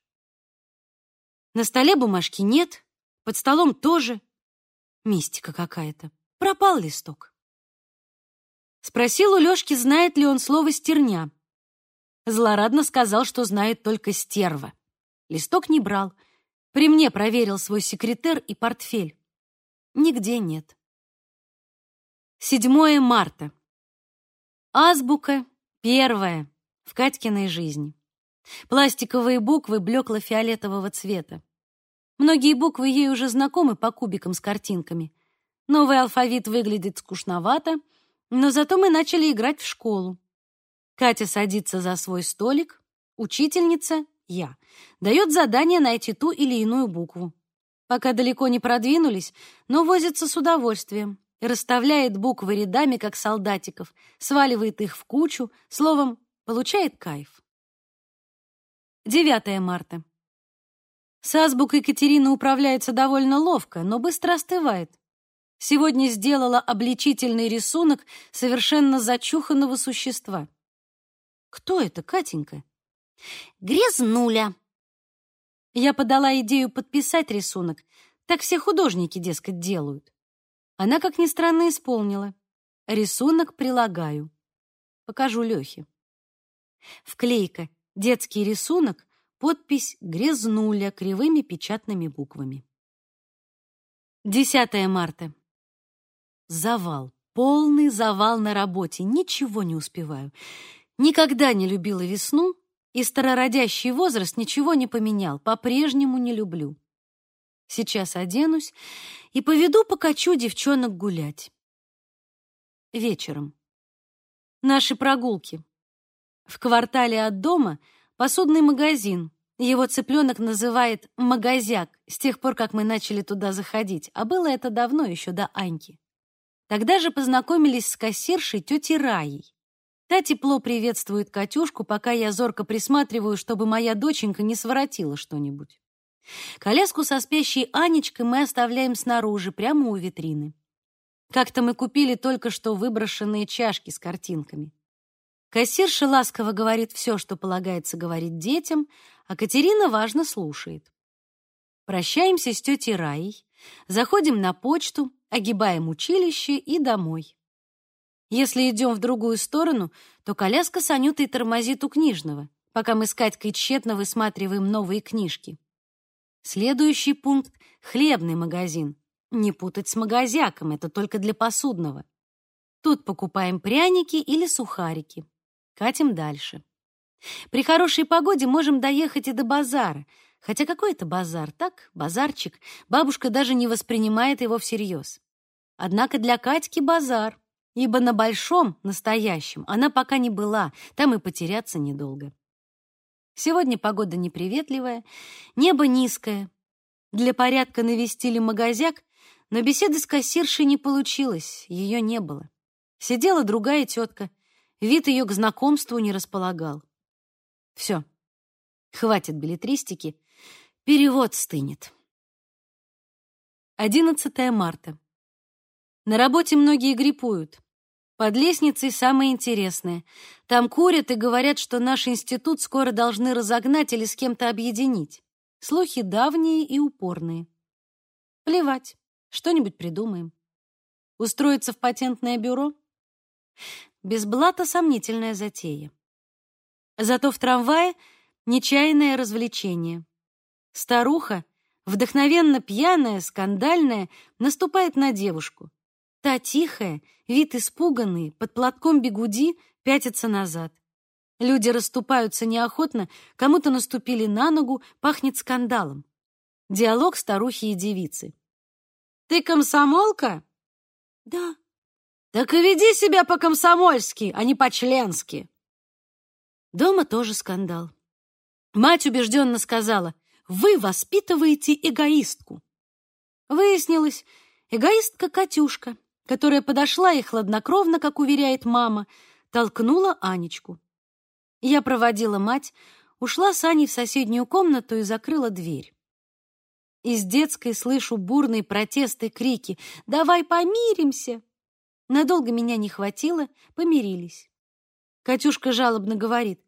A: На столе бумажки нет, под столом тоже. Мистика какая-то. Пропал листок. Спросил у Лёшки, знает ли он слово «стерня». Злорадно сказал, что знает только «стерва». Листок не брал. При мне проверил свой секретер и портфель. Нигде нет. 7 марта. Азбука первая в Катькиной жизни. Пластиковые буквы блекло-фиолетового цвета. Многие буквы ей уже знакомы по кубикам с картинками. Новый алфавит выглядит скучновато, но зато мы начали играть в школу. Катя садится за свой столик, учительница, я, дает задание найти ту или иную букву. Пока далеко не продвинулись, но возится с удовольствием. Расставляет буквы рядами, как солдатиков, сваливает их в кучу, словом, получает кайф. 9 марта. С азбукой Екатерина управляется довольно ловко, но быстро остывает. Сегодня сделала обличительный рисунок совершенно зачуханного существа. Кто это, Катенька? Грязнуля. Я подала идею подписать рисунок. Так все художники, дескать, делают. Она, как ни странно, исполнила. Рисунок прилагаю. Покажу Лёхе. Вклейка Детский рисунок, подпись «Грязнуля» кривыми печатными буквами. 10 марта. Завал. Полный завал на работе. Ничего не успеваю. Никогда не любила весну, и старородящий возраст ничего не поменял. По-прежнему не люблю. Сейчас оденусь и поведу покачу девчонок гулять. Вечером. Наши прогулки. В квартале от дома посудный магазин. Его цыпленок называет «магазяк» с тех пор, как мы начали туда заходить, а было это давно, еще до Аньки. Тогда же познакомились с кассиршей тетей Раей. Та тепло приветствует Катюшку, пока я зорко присматриваю, чтобы моя доченька не своротила что-нибудь. Коляску со спящей Анечкой мы оставляем снаружи, прямо у витрины. Как-то мы купили только что выброшенные чашки с картинками. Кассирша ласково говорит все, что полагается говорить детям, а Катерина важно слушает. Прощаемся с тетей Раей, заходим на почту, огибаем училище и домой. Если идем в другую сторону, то коляска с Анютой тормозит у книжного, пока мы с Катькой тщетно высматриваем новые книжки. Следующий пункт — хлебный магазин. Не путать с магазяком, это только для посудного. Тут покупаем пряники или сухарики. Катим дальше. При хорошей погоде можем доехать и до базара. Хотя какой это базар, так? Базарчик. Бабушка даже не воспринимает его всерьез. Однако для Катьки базар ибо на большом, настоящем, она пока не была, там и потеряться недолго. Сегодня погода неприветливая, небо низкое. Для порядка навестили магазяк, но беседы с кассиршей не получилось, ее не было. Сидела другая тетка, вид ее к знакомству не располагал. Все, хватит билетристики, перевод стынет. 11 марта. На работе многие гриппуют. Под лестницей самое интересное. Там курят и говорят, что наш институт скоро должны разогнать или с кем-то объединить. Слухи давние и упорные. Плевать, что-нибудь придумаем. Устроиться в патентное бюро? Без блата сомнительная затея. Зато в трамвае нечаянное развлечение. Старуха, вдохновенно пьяная, скандальная, наступает на девушку. Та тихая, вид испуганный, под платком бегуди, пятится назад. Люди расступаются неохотно, кому-то наступили на ногу, пахнет скандалом. Диалог старухи и девицы. «Ты комсомолка?» «Да». «Так и веди себя по-комсомольски, а не по-членски». Дома тоже скандал. Мать убежденно сказала, «Вы воспитываете эгоистку». Выяснилось, эгоистка Катюшка которая подошла и хладнокровно, как уверяет мама, толкнула Анечку. Я проводила мать, ушла с Аней в соседнюю комнату и закрыла дверь. Из детской слышу бурные протесты, крики «Давай помиримся!». Надолго меня не хватило, помирились. Катюшка жалобно говорит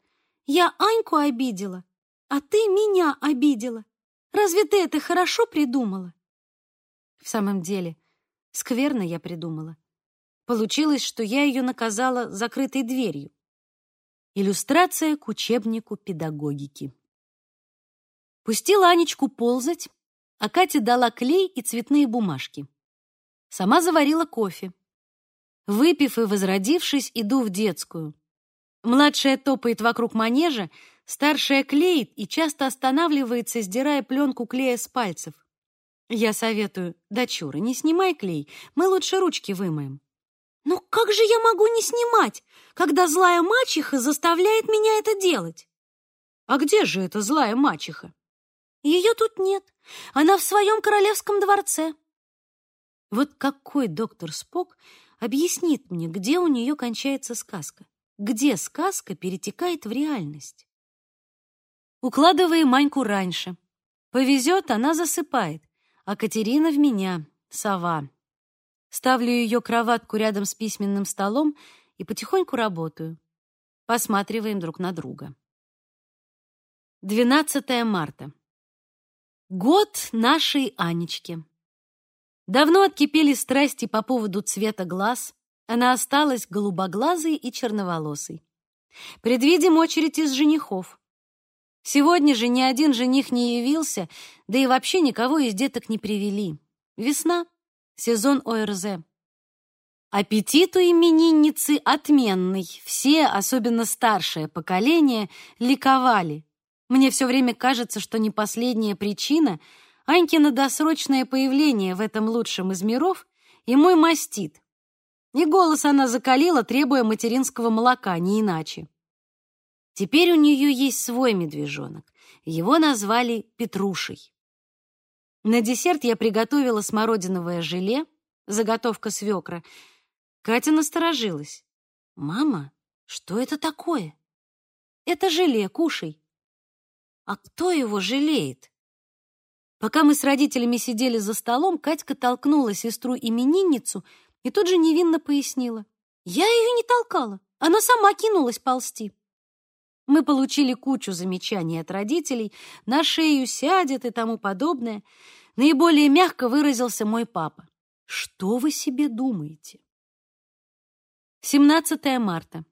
A: «Я Аньку обидела, а ты меня обидела. Разве ты это хорошо придумала?» В самом деле, Скверно я придумала. Получилось, что я ее наказала закрытой дверью. Иллюстрация к учебнику педагогики. Пустила Анечку ползать, а Катя дала клей и цветные бумажки. Сама заварила кофе. Выпив и возродившись, иду в детскую. Младшая топает вокруг манежа, старшая клеит и часто останавливается, сдирая пленку клея с пальцев. Я советую, дочура, не снимай клей, мы лучше ручки вымоем. Но как же я могу не снимать, когда злая мачеха заставляет меня это делать? А где же эта злая мачеха? Ее тут нет, она в своем королевском дворце. Вот какой доктор Спок объяснит мне, где у нее кончается сказка, где сказка перетекает в реальность. Укладывая Маньку раньше. Повезет, она засыпает а Катерина в меня, сова. Ставлю ее кроватку рядом с письменным столом и потихоньку работаю. Посматриваем друг на друга. 12 марта. Год нашей Анечки. Давно откипели страсти по поводу цвета глаз. Она осталась голубоглазой и черноволосой. Предвидим очередь из женихов. Сегодня же ни один жених не явился, да и вообще никого из деток не привели. Весна, сезон ОРЗ. Аппетит у именинницы отменный. Все, особенно старшее поколение, ликовали. Мне все время кажется, что не последняя причина — Анькино досрочное появление в этом лучшем из миров и мой мастит. И голос она закалила, требуя материнского молока, не иначе. Теперь у нее есть свой медвежонок. Его назвали Петрушей. На десерт я приготовила смородиновое желе, заготовка свекра. Катя насторожилась. «Мама, что это такое?» «Это желе, кушай». «А кто его жалеет?» Пока мы с родителями сидели за столом, Катька толкнула сестру-именинницу и тут же невинно пояснила. «Я ее не толкала, она сама кинулась ползти». Мы получили кучу замечаний от родителей, на шею сядет и тому подобное. Наиболее мягко выразился мой папа. Что вы себе думаете? 17 марта.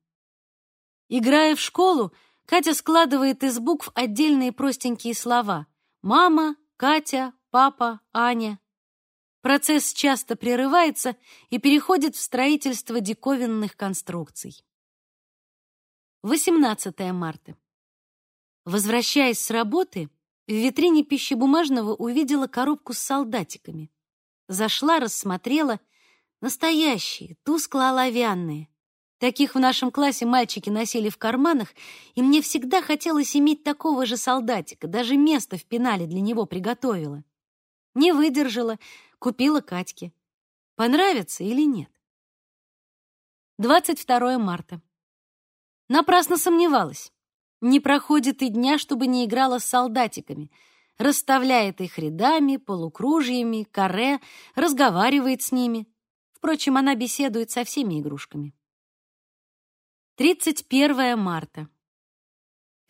A: Играя в школу, Катя складывает из букв отдельные простенькие слова. Мама, Катя, папа, Аня. Процесс часто прерывается и переходит в строительство диковинных конструкций. 18 марта. Возвращаясь с работы, в витрине пищебумажного увидела коробку с солдатиками. Зашла, рассмотрела. Настоящие, тускло-оловянные. Таких в нашем классе мальчики носили в карманах, и мне всегда хотелось иметь такого же солдатика, даже место в пенале для него приготовила. Не выдержала, купила Катьке. Понравится или нет? 22 марта. Напрасно сомневалась. Не проходит и дня, чтобы не играла с солдатиками. Расставляет их рядами, полукружьями, каре, разговаривает с ними. Впрочем, она беседует со всеми игрушками. 31 марта.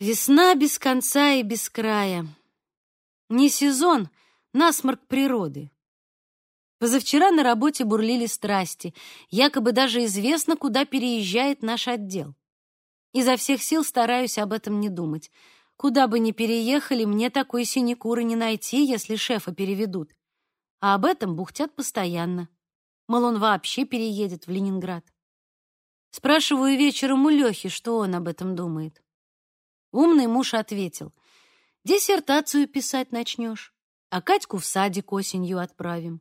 A: Весна без конца и без края. Не сезон, насморк природы. Позавчера на работе бурлили страсти. Якобы даже известно, куда переезжает наш отдел. Изо всех сил стараюсь об этом не думать. Куда бы ни переехали, мне такой синекуры не найти, если шефа переведут. А об этом бухтят постоянно. Мол, он вообще переедет в Ленинград. Спрашиваю вечером у Лёхи, что он об этом думает. Умный муж ответил. Диссертацию писать начнешь, а Катьку в садик осенью отправим.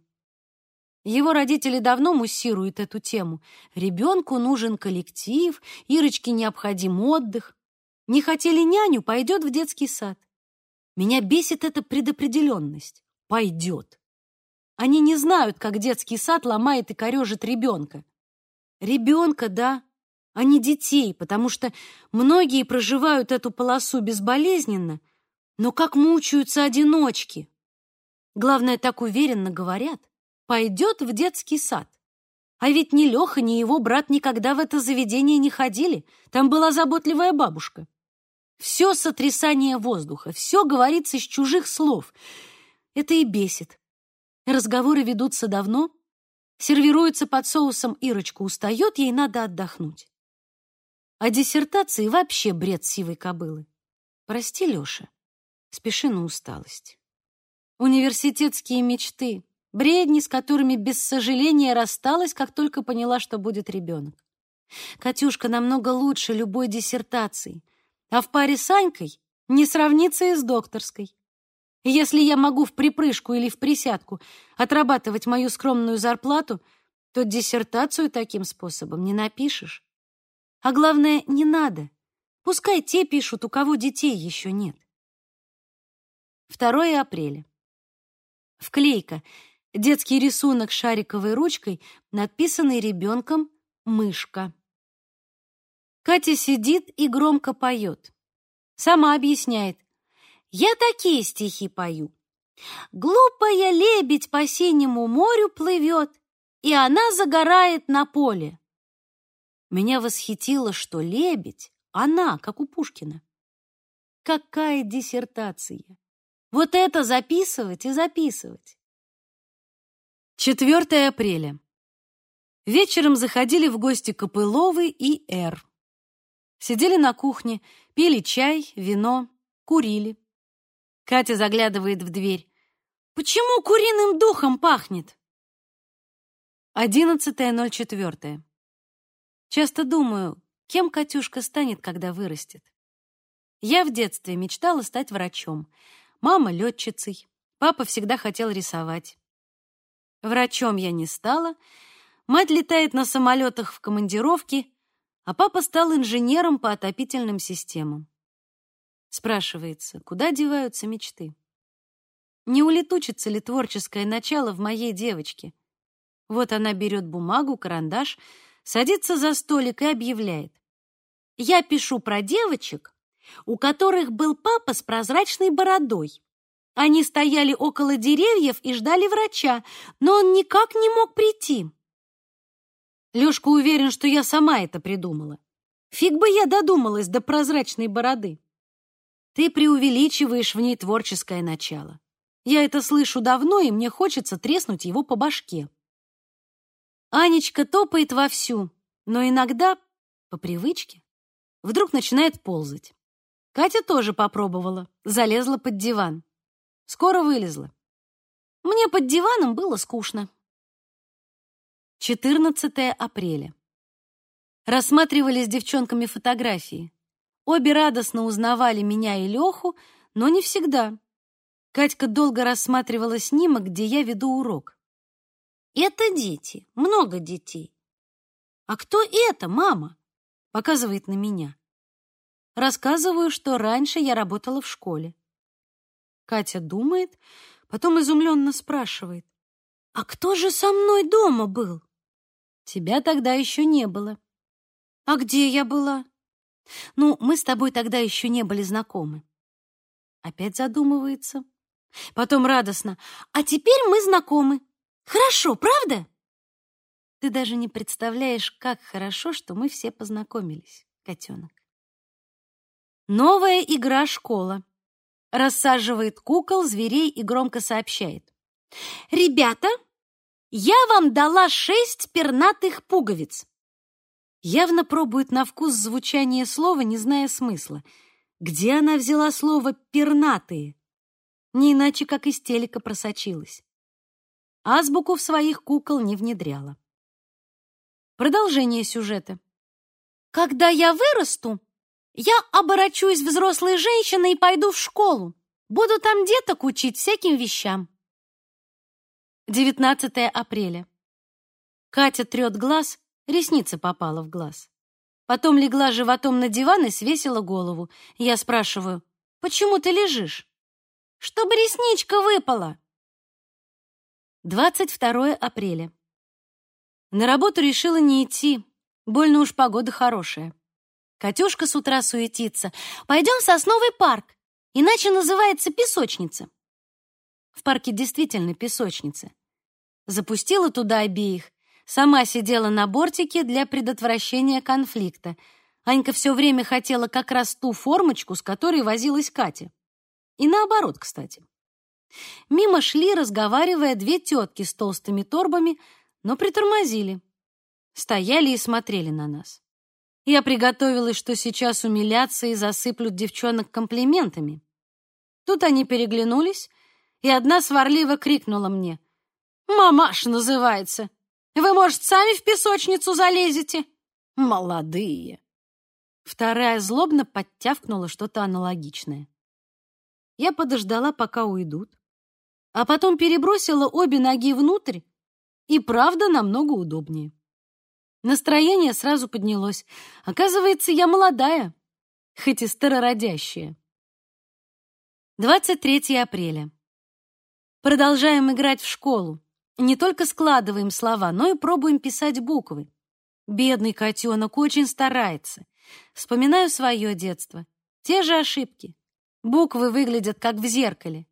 A: Его родители давно муссируют эту тему. Ребенку нужен коллектив, Ирочке необходим отдых. Не хотели няню, пойдет в детский сад. Меня бесит эта предопределенность. Пойдет. Они не знают, как детский сад ломает и корежит ребенка. Ребенка, да, а не детей, потому что многие проживают эту полосу безболезненно, но как мучаются одиночки. Главное, так уверенно говорят пойдет в детский сад. А ведь ни Леха, ни его брат никогда в это заведение не ходили. Там была заботливая бабушка. Все сотрясание воздуха, все говорится из чужих слов. Это и бесит. Разговоры ведутся давно, сервируются под соусом Ирочка устает, ей надо отдохнуть. А диссертации вообще бред сивой кобылы. Прости, Леша, спеши на усталость. Университетские мечты, Бредни, с которыми без сожаления рассталась, как только поняла, что будет ребенок. Катюшка намного лучше любой диссертации, а в паре с Анькой не сравнится и с докторской. Если я могу в припрыжку или в присядку отрабатывать мою скромную зарплату, то диссертацию таким способом не напишешь. А главное, не надо. Пускай те пишут, у кого детей еще нет. 2 апреля. Вклейка. Детский рисунок шариковой ручкой, написанный ребенком «Мышка». Катя сидит и громко поет. Сама объясняет. «Я такие стихи пою. Глупая лебедь по синему морю плывет, и она загорает на поле». Меня восхитило, что лебедь, она, как у Пушкина. Какая диссертация! Вот это записывать и записывать. 4 апреля. Вечером заходили в гости Копыловы и Эр. Сидели на кухне, пили чай, вино, курили. Катя заглядывает в дверь. «Почему куриным духом пахнет?» 11.04. Часто думаю, кем Катюшка станет, когда вырастет. Я в детстве мечтала стать врачом. Мама — летчицей. Папа всегда хотел рисовать. Врачом я не стала. Мать летает на самолетах в командировке, а папа стал инженером по отопительным системам. Спрашивается, куда деваются мечты? Не улетучится ли творческое начало в моей девочке? Вот она берет бумагу, карандаш, садится за столик и объявляет. Я пишу про девочек, у которых был папа с прозрачной бородой. Они стояли около деревьев и ждали врача, но он никак не мог прийти. Лёшка уверен, что я сама это придумала. Фиг бы я додумалась до прозрачной бороды. Ты преувеличиваешь в ней творческое начало. Я это слышу давно, и мне хочется треснуть его по башке. Анечка топает вовсю, но иногда, по привычке, вдруг начинает ползать. Катя тоже попробовала, залезла под диван. Скоро вылезла. Мне под диваном было скучно. 14 апреля. Рассматривали с девчонками фотографии. Обе радостно узнавали меня и Леху, но не всегда. Катька долго рассматривала снимок, где я веду урок. «Это дети, много детей». «А кто это, мама?» Показывает на меня. Рассказываю, что раньше я работала в школе. Катя думает, потом изумленно спрашивает. «А кто же со мной дома был?» Тебя тогда еще не было. А где я была? Ну, мы с тобой тогда еще не были знакомы. Опять задумывается. Потом радостно. А теперь мы знакомы. Хорошо, правда? Ты даже не представляешь, как хорошо, что мы все познакомились, котенок. Новая игра «Школа». Рассаживает кукол, зверей и громко сообщает. «Ребята, я вам дала шесть пернатых пуговиц. Явно пробует на вкус звучание слова, не зная смысла. Где она взяла слово «пернатые»? Не иначе, как из телека просочилась. Азбуку в своих кукол не внедряла. Продолжение сюжета. Когда я вырасту, я оборачусь взрослой женщиной и пойду в школу. Буду там деток учить всяким вещам. 19 апреля. Катя трет глаз, ресница попала в глаз. Потом легла животом на диван и свесила голову. Я спрашиваю, почему ты лежишь? Чтобы ресничка выпала. 22 апреля. На работу решила не идти. Больно уж погода хорошая. Катюшка с утра суетится. Пойдем в сосновый парк, иначе называется песочница. В парке действительно песочница. Запустила туда обеих. Сама сидела на бортике для предотвращения конфликта. Анька все время хотела как раз ту формочку, с которой возилась Катя. И наоборот, кстати. Мимо шли, разговаривая, две тетки с толстыми торбами, но притормозили. Стояли и смотрели на нас. Я приготовилась, что сейчас умилятся и засыплют девчонок комплиментами. Тут они переглянулись, и одна сварливо крикнула мне. «Мамаш называется. Вы, может, сами в песочницу залезете?» «Молодые!» Вторая злобно подтявкнула что-то аналогичное. Я подождала, пока уйдут, а потом перебросила обе ноги внутрь, и правда намного удобнее. Настроение сразу поднялось. Оказывается, я молодая, хоть и старородящая. 23 апреля. Продолжаем играть в школу. Не только складываем слова, но и пробуем писать буквы. Бедный котенок очень старается. Вспоминаю свое детство. Те же ошибки. Буквы выглядят как в зеркале.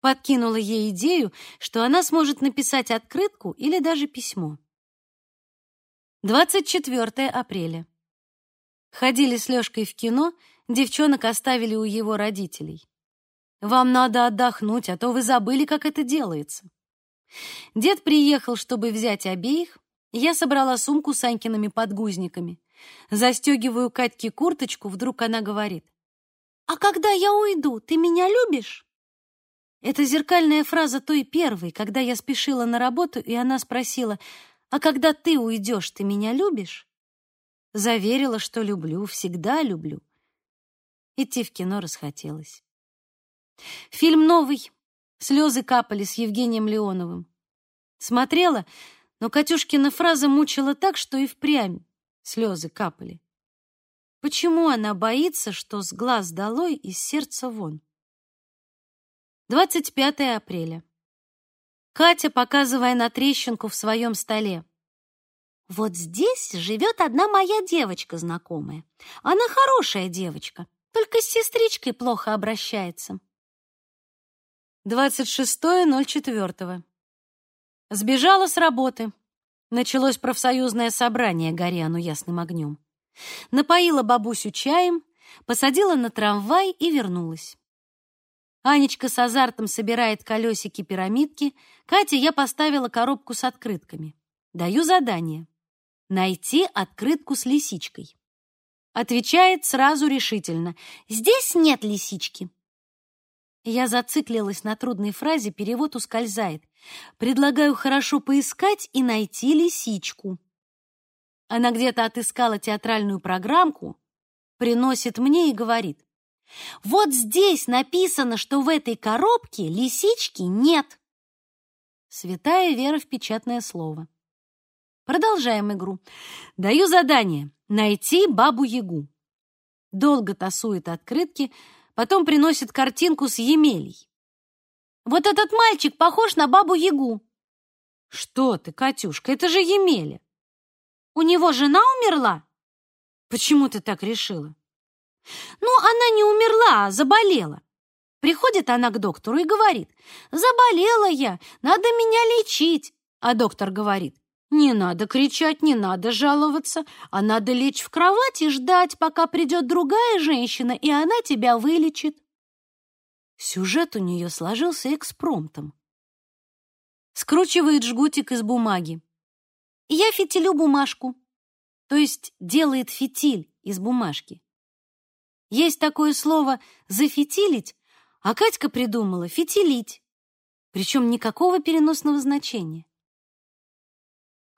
A: Подкинула ей идею, что она сможет написать открытку или даже письмо. 24 апреля. Ходили с Лёшкой в кино, девчонок оставили у его родителей. Вам надо отдохнуть, а то вы забыли, как это делается. Дед приехал, чтобы взять обеих. Я собрала сумку с Анькиными подгузниками. Застегиваю Катьке курточку, вдруг она говорит. «А когда я уйду, ты меня любишь?» Это зеркальная фраза той первой, когда я спешила на работу, и она спросила, «А когда ты уйдешь, ты меня любишь?» Заверила, что люблю, всегда люблю. Идти в кино расхотелось. Фильм новый, Слезы капали с Евгением Леоновым. Смотрела, но Катюшкина фраза мучила так, что и впрямь. Слезы капали. Почему она боится, что с глаз долой и сердца вон? 25 апреля. Катя, показывая на трещинку в своем столе. Вот здесь живет одна моя девочка знакомая. Она хорошая девочка, только с сестричкой плохо обращается. 26.04. Сбежала с работы. Началось профсоюзное собрание, горя оно ясным огнем. Напоила бабусю чаем, посадила на трамвай и вернулась. Анечка с азартом собирает колесики пирамидки. Кате я поставила коробку с открытками. Даю задание. Найти открытку с лисичкой. Отвечает сразу решительно. Здесь нет лисички. Я зациклилась на трудной фразе, перевод ускользает. Предлагаю хорошо поискать и найти лисичку. Она где-то отыскала театральную программку, приносит мне и говорит. Вот здесь написано, что в этой коробке лисички нет. Святая вера в печатное слово. Продолжаем игру. Даю задание найти бабу-ягу. Долго тасует открытки, потом приносит картинку с Емелей. Вот этот мальчик похож на бабу-ягу. Что ты, Катюшка, это же Емеля. У него жена умерла? Почему ты так решила? Ну, она не умерла, а заболела. Приходит она к доктору и говорит, «Заболела я, надо меня лечить». А доктор говорит, «Не надо кричать, не надо жаловаться, а надо лечь в кровать и ждать, пока придет другая женщина, и она тебя вылечит». Сюжет у нее сложился экспромтом. Скручивает жгутик из бумаги. Я фитилю бумажку, то есть делает фитиль из бумажки. Есть такое слово «зафитилить», а Катька придумала «фитилить», причем никакого переносного значения.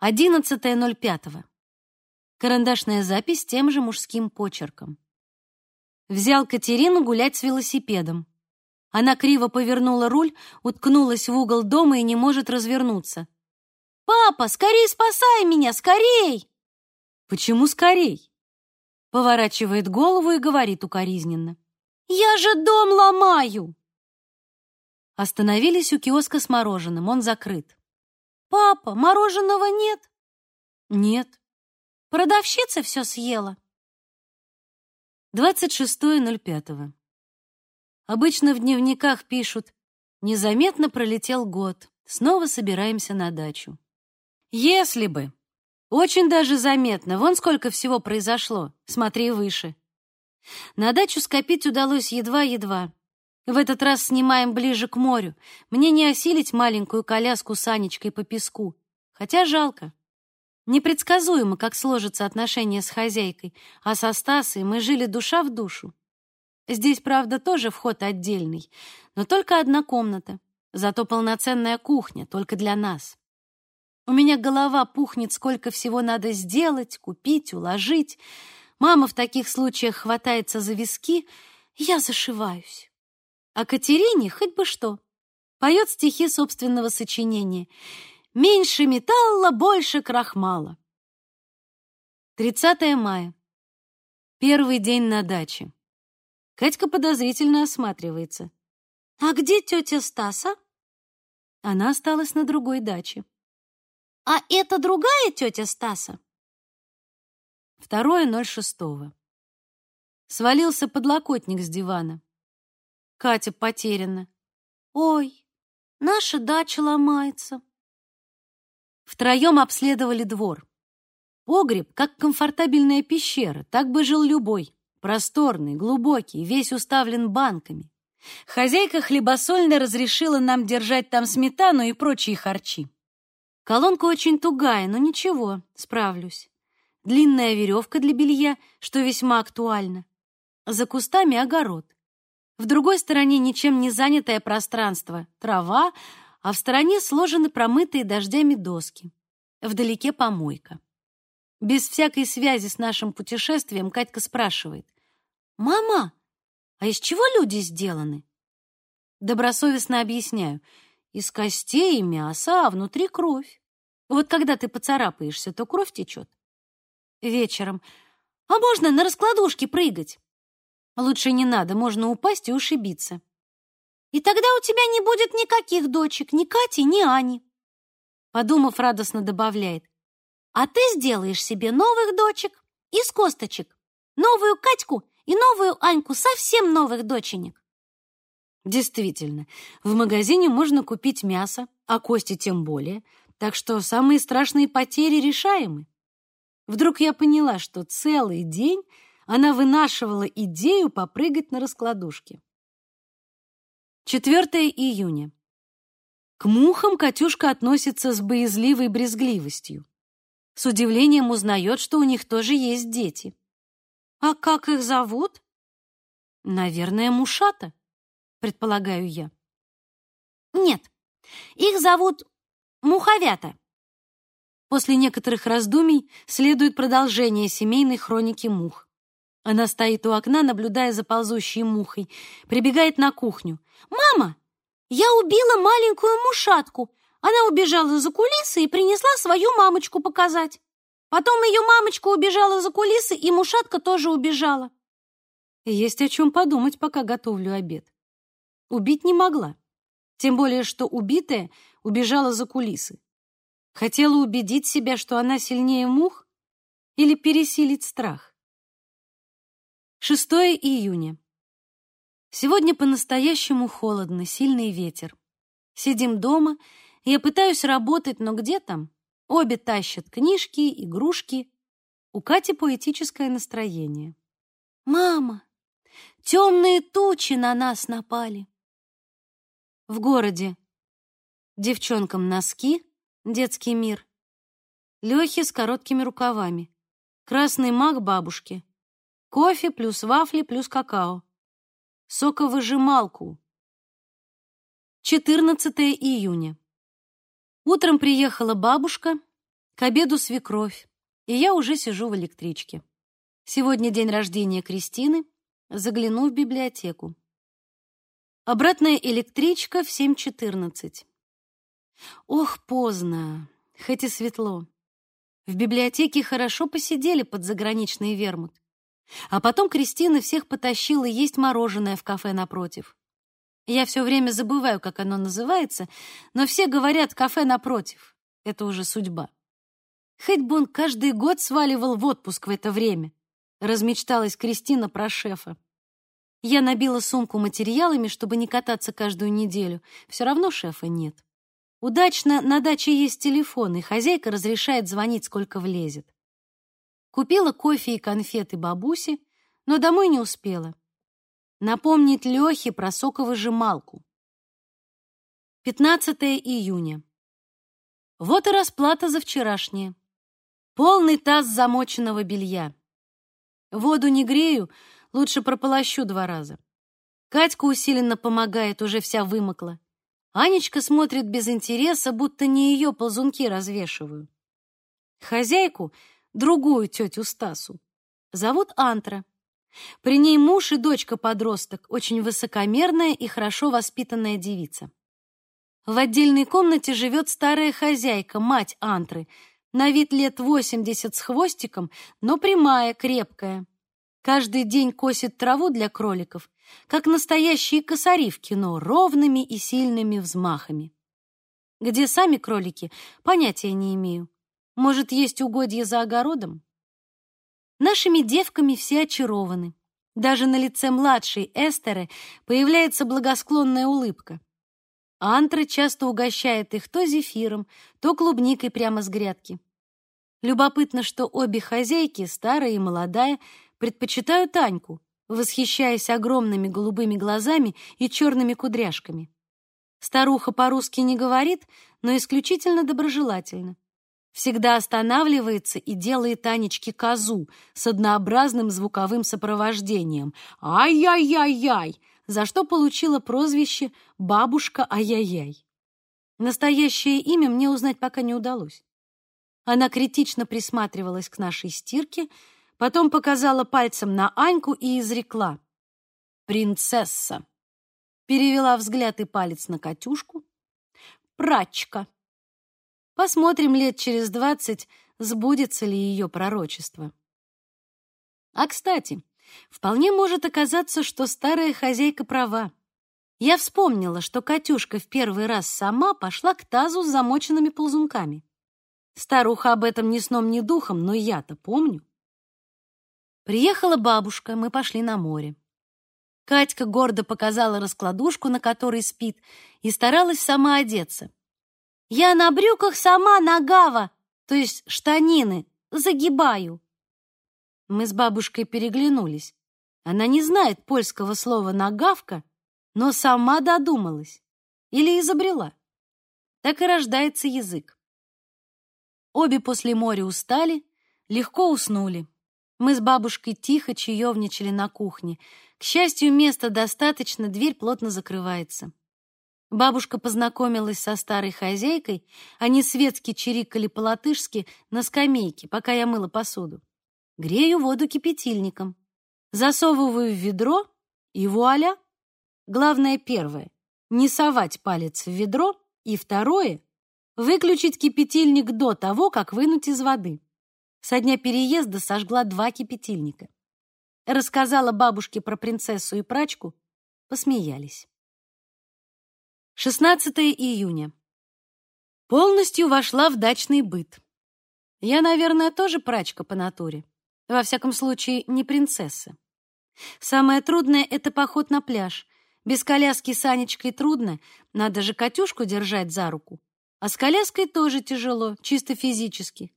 A: 11.05. Карандашная запись тем же мужским почерком. Взял Катерину гулять с велосипедом. Она криво повернула руль, уткнулась в угол дома и не может развернуться. «Папа, скорей спасай меня, скорей!» «Почему скорей?» Поворачивает голову и говорит укоризненно. «Я же дом ломаю!» Остановились у киоска с мороженым, он закрыт. «Папа, мороженого нет?» «Нет». «Продавщица все съела». 26.05. Обычно в дневниках пишут «Незаметно пролетел год, снова собираемся на дачу». Если бы очень даже заметно. Вон сколько всего произошло. Смотри выше. На дачу скопить удалось едва-едва. В этот раз снимаем ближе к морю. Мне не осилить маленькую коляску с Анечкой по песку. Хотя жалко. Непредсказуемо, как сложатся отношения с хозяйкой. А со Стасой мы жили душа в душу. Здесь, правда, тоже вход отдельный, но только одна комната. Зато полноценная кухня, только для нас. У меня голова пухнет, сколько всего надо сделать, купить, уложить. Мама в таких случаях хватается за виски, я зашиваюсь. А Катерине хоть бы что. Поет стихи собственного сочинения. «Меньше металла, больше крахмала». 30 мая. Первый день на даче. Катька подозрительно осматривается. «А где тетя Стаса?» Она осталась на другой даче. А это другая тетя Стаса? Второе ноль шестого. Свалился подлокотник с дивана. Катя потеряна. Ой, наша дача ломается. Втроем обследовали двор. Погреб, как комфортабельная пещера, так бы жил любой. Просторный, глубокий, весь уставлен банками. Хозяйка хлебосольно разрешила нам держать там сметану и прочие харчи. Колонка очень тугая, но ничего, справлюсь. Длинная веревка для белья, что весьма актуально. За кустами огород. В другой стороне ничем не занятое пространство, трава, а в стороне сложены промытые дождями доски. Вдалеке помойка. Без всякой связи с нашим путешествием Катька спрашивает. «Мама, а из чего люди сделаны?» Добросовестно объясняю. Из костей и мяса, а внутри кровь. Вот когда ты поцарапаешься, то кровь течет. вечером. А можно на раскладушке прыгать? Лучше не надо, можно упасть и ушибиться. И тогда у тебя не будет никаких дочек, ни Кати, ни Ани. Подумав, радостно добавляет. А ты сделаешь себе новых дочек из косточек. Новую Катьку и новую Аньку, совсем новых доченек.
B: Действительно, в магазине можно купить мясо, а кости тем более, так что самые страшные потери решаемы. Вдруг я поняла, что целый день она вынашивала идею попрыгать на раскладушке. 4 июня. К мухам Катюшка относится с боязливой брезгливостью. С удивлением узнает, что у них тоже есть дети.
A: А как их зовут?
B: Наверное, мушата, предполагаю я.
A: Нет, их зовут муховята.
B: После некоторых раздумий следует продолжение семейной хроники мух. Она стоит у окна, наблюдая за ползущей мухой, прибегает на кухню.
A: «Мама, я убила маленькую мушатку. Она убежала за кулисы и принесла свою мамочку показать. Потом ее мамочка убежала за кулисы, и мушатка тоже убежала».
B: Есть о чем подумать, пока готовлю обед. Убить не могла. Тем более, что убитая убежала за кулисы. Хотела убедить себя, что она сильнее мух, или пересилить страх. 6 июня. Сегодня по-настоящему холодно, сильный ветер. Сидим дома, я пытаюсь работать, но где там? Обе тащат книжки, игрушки. У Кати поэтическое настроение.
A: «Мама, темные тучи на нас напали».
B: В городе девчонкам носки, детский мир. Лёхе с короткими рукавами. Красный маг бабушки. Кофе плюс вафли плюс какао. Соковыжималку. 14 июня. Утром приехала бабушка, к обеду свекровь, и я уже сижу в электричке. Сегодня день рождения Кристины, загляну в библиотеку. Обратная электричка в 7.14. Ох, поздно, хоть и светло. В библиотеке хорошо посидели под заграничный вермут. А потом Кристина всех потащила есть мороженое в кафе напротив. Я все время забываю, как оно называется, но все говорят «кафе напротив». Это уже судьба. Хоть бы он каждый год сваливал в отпуск в это время, размечталась Кристина про шефа. Я набила сумку материалами, чтобы не кататься каждую неделю. Все равно шефа нет. Удачно на даче есть телефон, и хозяйка разрешает звонить, сколько влезет. Купила кофе и конфеты бабусе, но домой не успела. Напомнить Лёхе про соковыжималку. 15 июня. Вот и расплата за вчерашнее. Полный таз замоченного белья. Воду не грею, лучше прополощу два раза. Катька усиленно помогает, уже вся вымокла. Анечка смотрит без интереса, будто не ее ползунки развешиваю. Хозяйку, другую тетю Стасу, зовут Антра. При ней муж и дочка-подросток, очень высокомерная и хорошо воспитанная девица. В отдельной комнате живет старая хозяйка, мать Антры, на вид лет 80 с хвостиком, но прямая, крепкая. Каждый день косит траву для кроликов как настоящие косари в кино, ровными и сильными взмахами. Где сами кролики, понятия не имею. Может, есть угодья за огородом? Нашими девками все очарованы. Даже на лице младшей Эстеры появляется благосклонная улыбка. Антра часто угощает их то зефиром, то клубникой прямо с грядки. Любопытно, что обе хозяйки, старая и молодая, предпочитают Аньку, восхищаясь огромными голубыми глазами и черными кудряшками. Старуха по-русски не говорит, но исключительно доброжелательно. Всегда останавливается и делает Анечке козу с однообразным звуковым сопровождением. «Ай-яй-яй-яй!» за что получила прозвище «бабушка Ай-яй-яй». Настоящее имя мне узнать пока не удалось. Она критично присматривалась к нашей стирке, Потом показала пальцем на Аньку и изрекла. «Принцесса». Перевела взгляд и палец на Катюшку. «Прачка». Посмотрим лет через двадцать, сбудется ли ее пророчество. А, кстати, вполне может оказаться, что старая хозяйка права. Я вспомнила, что Катюшка в первый раз сама пошла к тазу с замоченными ползунками. Старуха об этом ни сном, ни духом, но я-то помню. Приехала бабушка, мы пошли на море. Катька гордо показала раскладушку, на которой спит, и старалась сама одеться. «Я на брюках сама нагава, то есть штанины, загибаю». Мы с бабушкой переглянулись. Она не знает польского слова «нагавка», но сама додумалась или изобрела. Так и рождается язык. Обе после моря устали, легко уснули. Мы с бабушкой тихо чаевничали на кухне. К счастью, места достаточно, дверь плотно закрывается. Бабушка познакомилась со старой хозяйкой, они светски чирикали по-латышски на скамейке, пока я мыла посуду. Грею воду кипятильником, засовываю в ведро и вуаля! Главное первое — не совать палец в ведро, и второе — выключить кипятильник до того, как вынуть из воды. Со дня переезда сожгла два кипятильника. Рассказала бабушке про принцессу и прачку, посмеялись. 16 июня. Полностью вошла в дачный быт. Я, наверное, тоже прачка по натуре. Во всяком случае, не принцесса. Самое трудное — это поход на пляж. Без коляски с Анечкой трудно, надо же Катюшку держать за руку. А с коляской тоже тяжело, чисто физически.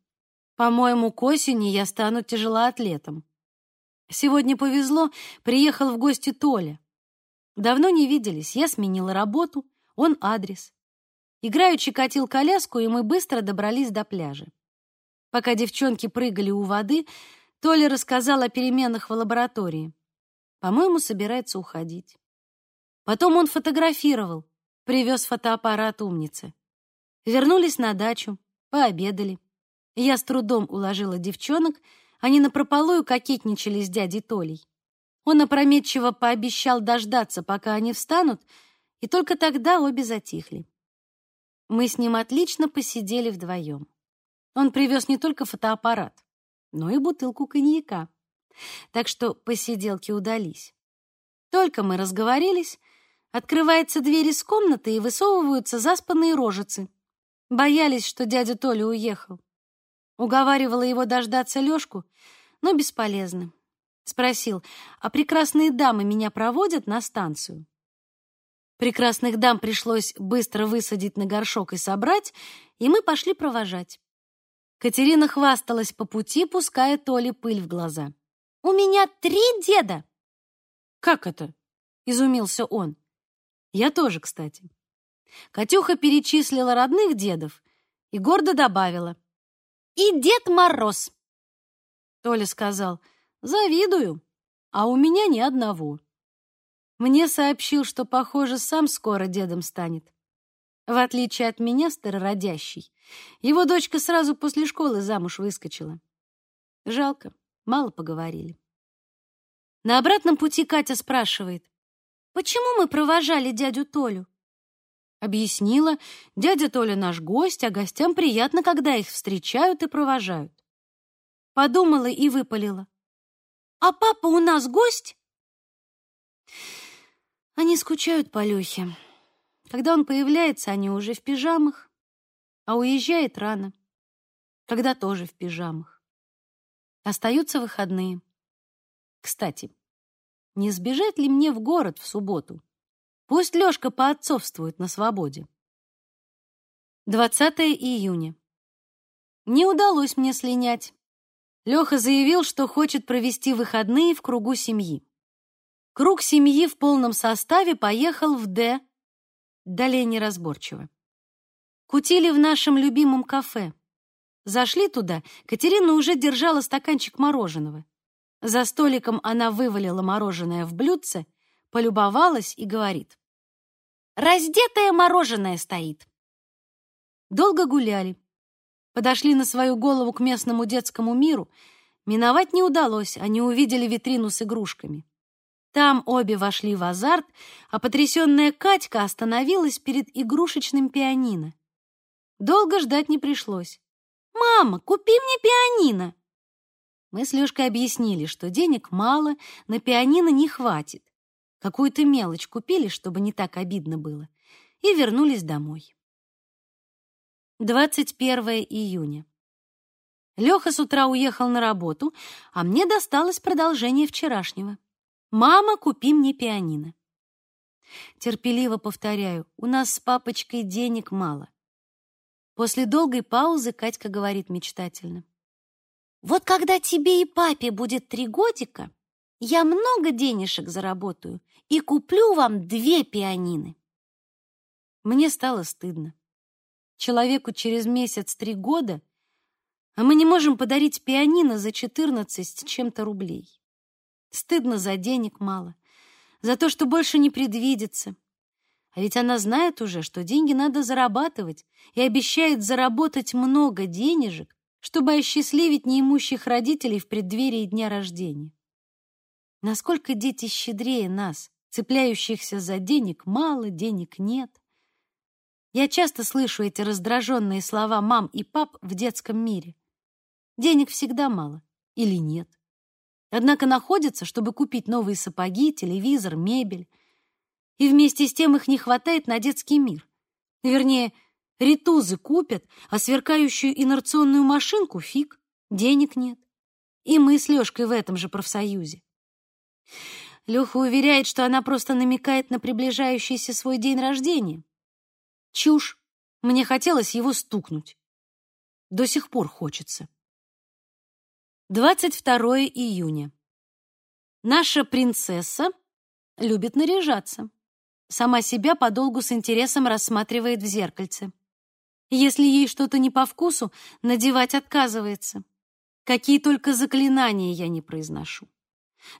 B: По-моему, к осени я стану тяжелоатлетом. Сегодня повезло, приехал в гости Толя. Давно не виделись, я сменила работу, он адрес. Играючи катил коляску, и мы быстро добрались до пляжа. Пока девчонки прыгали у воды, Толя рассказал о переменах в лаборатории. По-моему, собирается уходить. Потом он фотографировал, привез фотоаппарат умницы. Вернулись на дачу, пообедали. Я с трудом уложила девчонок, они напропалую кокетничали с дядей Толей. Он опрометчиво пообещал дождаться, пока они встанут, и только тогда обе затихли. Мы с ним отлично посидели вдвоем. Он привез не только фотоаппарат, но и бутылку коньяка. Так что посиделки удались. Только мы разговорились, открывается дверь из комнаты и высовываются заспанные рожицы. Боялись, что дядя Толя уехал. Уговаривала его дождаться Лёшку, но бесполезно. Спросил, а прекрасные дамы меня проводят на станцию? Прекрасных дам пришлось быстро высадить на горшок и собрать, и мы пошли провожать. Катерина хвасталась по пути, пуская Толе пыль в глаза. «У меня три деда!» «Как это?» — изумился он. «Я тоже, кстати». Катюха перечислила родных дедов и гордо добавила и Дед Мороз. Толя сказал, завидую, а у меня ни одного. Мне сообщил, что, похоже, сам скоро дедом станет. В отличие от меня, старородящий, его дочка сразу после школы замуж выскочила. Жалко, мало поговорили. На обратном пути Катя спрашивает, почему мы провожали дядю Толю? Объяснила, дядя Толя наш гость, а гостям приятно, когда их встречают и провожают. Подумала и выпалила. А папа у нас гость? Они скучают по Лёхе. Когда он появляется, они уже в пижамах, а уезжает рано, когда тоже в пижамах. Остаются выходные. Кстати, не сбежать ли мне в город в субботу? Пусть Лёшка поотцовствует на свободе. 20 июня. Не удалось мне слинять. Лёха заявил, что хочет провести выходные в кругу семьи. Круг семьи в полном составе поехал в Д. Далее неразборчиво. Кутили в нашем любимом кафе. Зашли туда, Катерина уже держала стаканчик мороженого. За столиком она вывалила мороженое в блюдце полюбовалась и говорит. «Раздетое мороженое стоит!» Долго гуляли. Подошли на свою голову к местному детскому миру. Миновать не удалось, они увидели витрину с игрушками. Там обе вошли в азарт, а потрясенная Катька остановилась перед игрушечным пианино. Долго ждать не пришлось.
A: «Мама, купи мне пианино!» Мы с Лёшкой объяснили, что денег мало, на пианино не хватит. Какую-то мелочь купили, чтобы не так обидно было, и вернулись домой. 21 июня. Лёха с утра уехал на работу, а мне досталось продолжение вчерашнего. «Мама, купи мне пианино». Терпеливо повторяю, у нас с папочкой денег мало. После долгой паузы Катька говорит мечтательно. «Вот когда тебе и папе будет три годика, я много денежек заработаю и куплю вам две пианины». Мне стало стыдно. Человеку через месяц три года, а мы не можем подарить пианино за 14 с чем-то рублей. Стыдно за денег мало, за то, что больше не предвидится. А ведь она знает уже, что деньги надо зарабатывать и обещает заработать много денежек, чтобы осчастливить неимущих родителей в преддверии дня рождения. Насколько дети щедрее нас, цепляющихся за денег мало, денег нет. Я часто слышу эти раздраженные слова мам и пап в детском мире. Денег всегда мало или нет. Однако находится, чтобы купить новые сапоги, телевизор, мебель. И вместе с тем их не хватает на детский мир. Вернее, ритузы купят, а сверкающую инерционную машинку фиг, денег нет. И мы с Лёшкой в этом же профсоюзе. Лёха уверяет, что она просто намекает на приближающийся свой день рождения. Чушь. Мне хотелось его стукнуть. До сих пор хочется. 22 июня. Наша принцесса любит наряжаться. Сама себя подолгу с интересом рассматривает в зеркальце. Если ей что-то не по вкусу, надевать отказывается. Какие только заклинания я не произношу.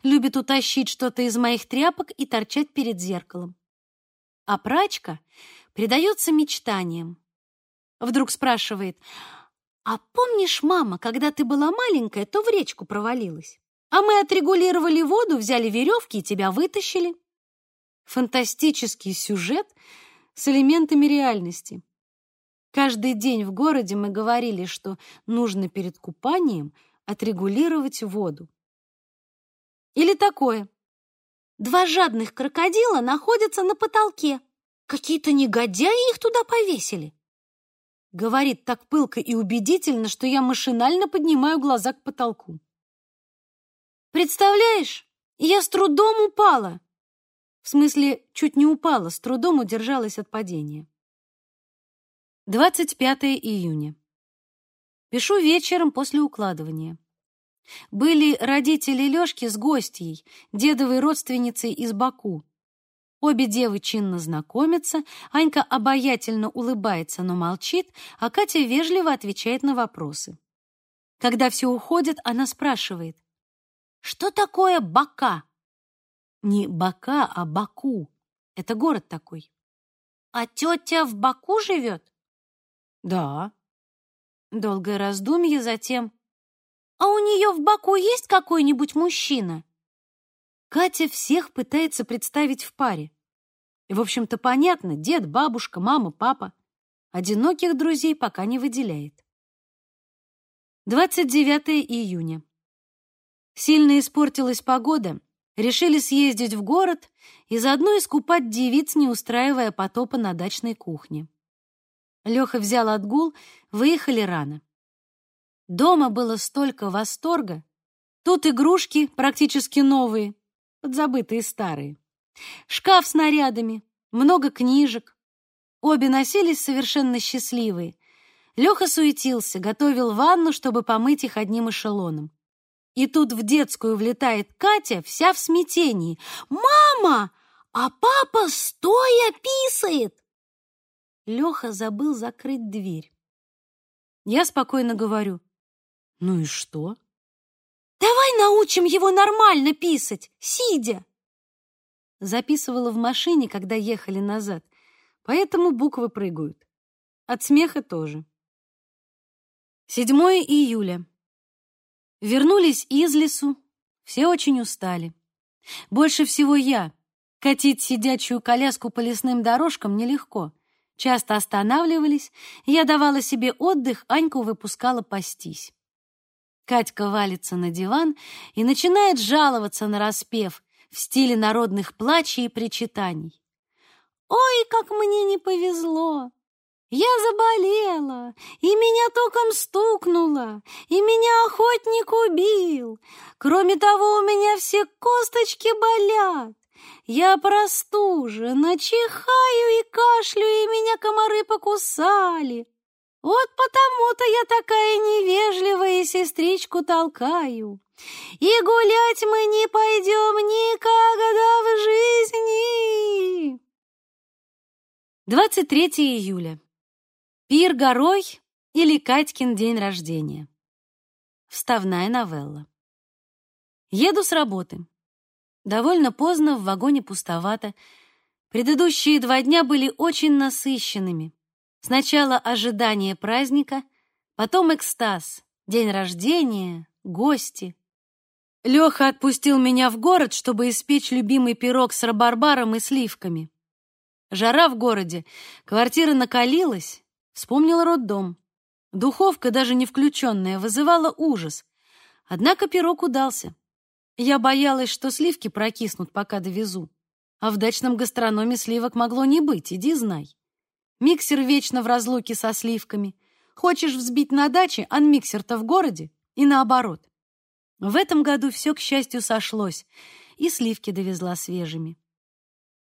A: Любит утащить что-то из моих тряпок и торчать перед зеркалом. А прачка предается мечтаниям. Вдруг спрашивает, «А помнишь, мама, когда ты была маленькая, то в речку провалилась? А мы отрегулировали воду, взяли веревки и тебя вытащили». Фантастический сюжет с элементами реальности. Каждый день в городе мы говорили, что нужно перед купанием отрегулировать воду. Или такое. Два жадных крокодила находятся на потолке. Какие-то негодяи их туда повесили. Говорит так пылко и убедительно, что я машинально поднимаю глаза к потолку. Представляешь, я с трудом упала. В смысле, чуть не упала, с трудом удержалась от падения. 25 июня. Пишу вечером после укладывания. Были родители Лёшки с гостьей, дедовой родственницей из Баку. Обе девы чинно знакомятся, Анька обаятельно улыбается, но молчит, а Катя вежливо отвечает на вопросы. Когда все уходят, она спрашивает, «Что такое Бака?» Не Бака, а Баку. Это город такой. «А тетя в Баку живет?» «Да». Долгое раздумье, затем, «А у нее в Баку есть какой-нибудь мужчина?» Катя всех пытается представить в паре. И, в общем-то, понятно, дед, бабушка, мама, папа. Одиноких друзей пока не выделяет. 29 июня. Сильно испортилась погода. Решили съездить в город и заодно искупать девиц, не устраивая потопа на дачной кухне. Леха взял отгул, выехали рано. Дома было столько восторга. Тут игрушки практически новые, подзабытые старые. Шкаф с нарядами, много книжек. Обе носились совершенно счастливые. Леха суетился, готовил ванну, чтобы помыть их одним эшелоном. И тут в детскую влетает Катя, вся в смятении. «Мама, а папа стоя писает!» Леха забыл закрыть дверь. Я спокойно говорю. «Ну и что?» Давай научим его нормально писать, сидя. Записывала в машине, когда ехали назад, поэтому буквы прыгают. От смеха тоже. 7 июля. Вернулись из лесу, все очень устали. Больше всего я. Катить сидячую коляску по лесным дорожкам нелегко.
B: Часто останавливались, я давала себе отдых, Аньку выпускала пастись. Катька валится на диван и начинает жаловаться на распев в стиле народных плачей и причитаний. «Ой, как мне не повезло! Я заболела, и меня током стукнуло, и меня охотник убил. Кроме того, у меня все косточки болят. Я простужена, чихаю и кашлю, и меня комары покусали. Вот потому-то я такая невежливая сестричку толкаю. И гулять мы не пойдем никогда в жизни.
A: 23 июля. Пир горой или Катькин день рождения. Вставная новелла. Еду с работы. Довольно поздно, в вагоне пустовато. Предыдущие два дня были очень насыщенными. Сначала ожидание праздника, потом экстаз, день рождения, гости. Леха отпустил меня в город, чтобы испечь любимый пирог с рабарбаром и сливками. Жара в городе, квартира накалилась, вспомнил роддом. Духовка, даже не включенная, вызывала ужас. Однако пирог удался. Я боялась, что сливки прокиснут, пока довезу. А в дачном гастрономе сливок могло не быть, иди знай. Миксер вечно в разлуке со сливками. Хочешь взбить на даче, а миксер-то в городе, и наоборот. В этом году все, к счастью, сошлось, и сливки довезла свежими.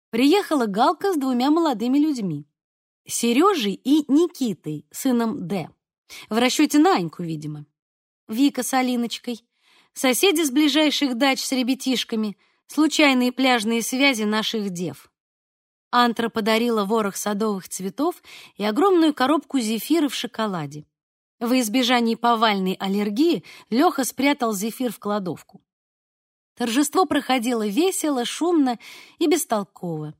A: Приехала Галка с двумя молодыми людьми. Сережей и Никитой, сыном Д. В расчете на Аньку, видимо. Вика с Алиночкой, соседи с ближайших дач с ребятишками, случайные пляжные связи наших дев. Антра подарила ворох садовых цветов и огромную коробку зефира в шоколаде. В избежании повальной аллергии Леха спрятал зефир в кладовку. Торжество проходило весело, шумно и бестолково.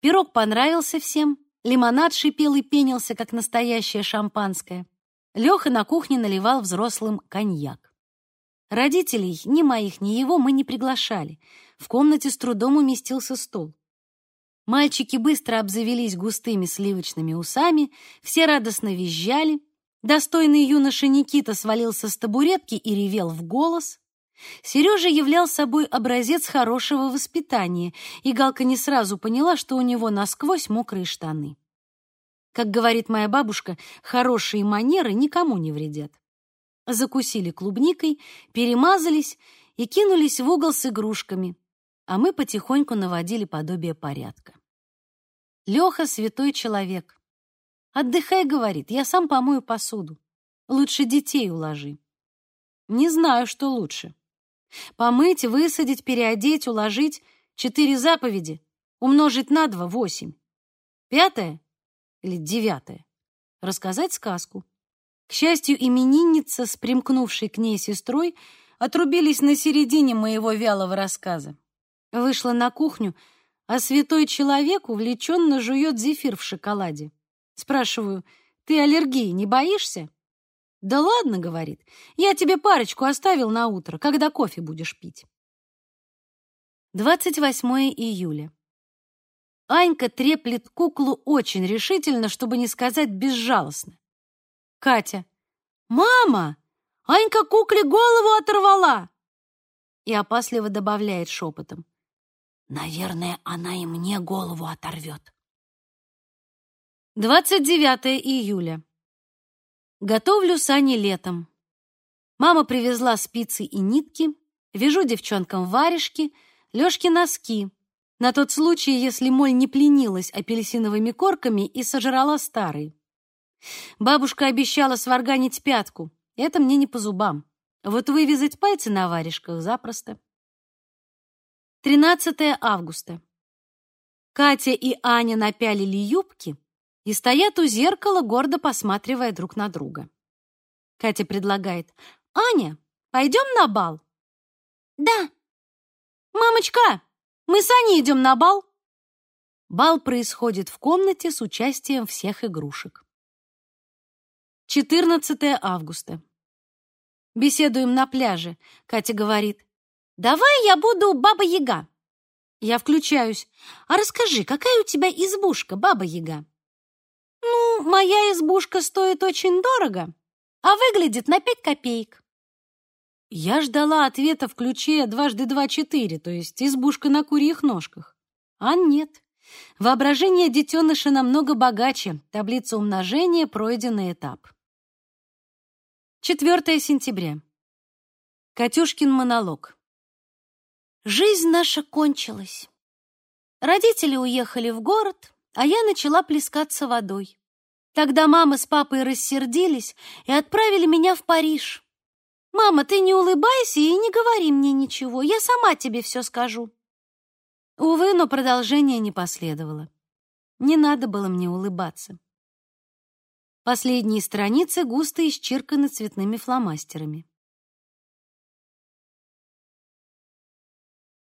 A: Пирог понравился всем, лимонад шипел и пенился, как настоящее шампанское. Леха на кухне наливал взрослым коньяк. Родителей, ни моих, ни его, мы не приглашали. В комнате с трудом уместился стол. Мальчики быстро обзавелись густыми сливочными усами, все радостно визжали. Достойный юноша Никита свалился с табуретки и ревел в голос. Сережа являл собой образец хорошего воспитания, и Галка не сразу поняла, что у него насквозь мокрые штаны. Как говорит моя бабушка, хорошие манеры никому не вредят закусили клубникой, перемазались и кинулись в угол с игрушками, а мы потихоньку наводили подобие порядка. Леха — святой человек. «Отдыхай», — говорит, — «я сам помою посуду. Лучше детей уложи». Не знаю, что лучше. Помыть, высадить, переодеть, уложить — четыре заповеди, умножить на два — восемь. Пятое или девятое — рассказать сказку. К счастью, именинница с примкнувшей к ней сестрой отрубились на середине моего вялого рассказа. Вышла на кухню, а святой человек увлеченно жует зефир в шоколаде. Спрашиваю, ты аллергии не боишься? Да ладно, говорит, я тебе парочку оставил на утро, когда кофе будешь пить. 28 июля. Анька треплет куклу очень решительно, чтобы не сказать безжалостно. Катя. «Мама! Анька кукле голову оторвала!» И опасливо добавляет шепотом. «Наверное, она и мне голову оторвет». 29 июля. Готовлю сани летом. Мама привезла спицы и нитки, вяжу девчонкам варежки, Лёшке носки, на тот случай, если моль не пленилась апельсиновыми корками и сожрала старые. Бабушка обещала сварганить пятку. Это мне не по зубам. Вот вывязать пальцы на варежках запросто. 13 августа. Катя и Аня напялили юбки и стоят у зеркала, гордо посматривая друг на друга. Катя предлагает. «Аня, пойдем на бал?» «Да». «Мамочка, мы с Аней идем на бал?» Бал происходит в комнате с участием всех игрушек. 14 августа. Беседуем на пляже. Катя говорит, «Давай я буду Баба-Яга». Я включаюсь. «А расскажи, какая у тебя избушка, Баба-Яга?» Ну, моя избушка стоит очень дорого, а выглядит на пять копеек.
B: Я ждала ответа в ключе дважды два четыре, то есть избушка на курьих ножках. А нет. Воображение детеныша намного богаче. Таблица умножения — пройденный этап. 4 сентября. Катюшкин монолог.
A: Жизнь наша кончилась. Родители уехали в город, а я начала плескаться водой. Тогда мама с папой рассердились и отправили меня в Париж. «Мама, ты не улыбайся и не говори мне ничего, я сама тебе все скажу».
B: Увы, но продолжение не последовало. Не надо было мне улыбаться. Последние страницы густо исчерканы цветными фломастерами.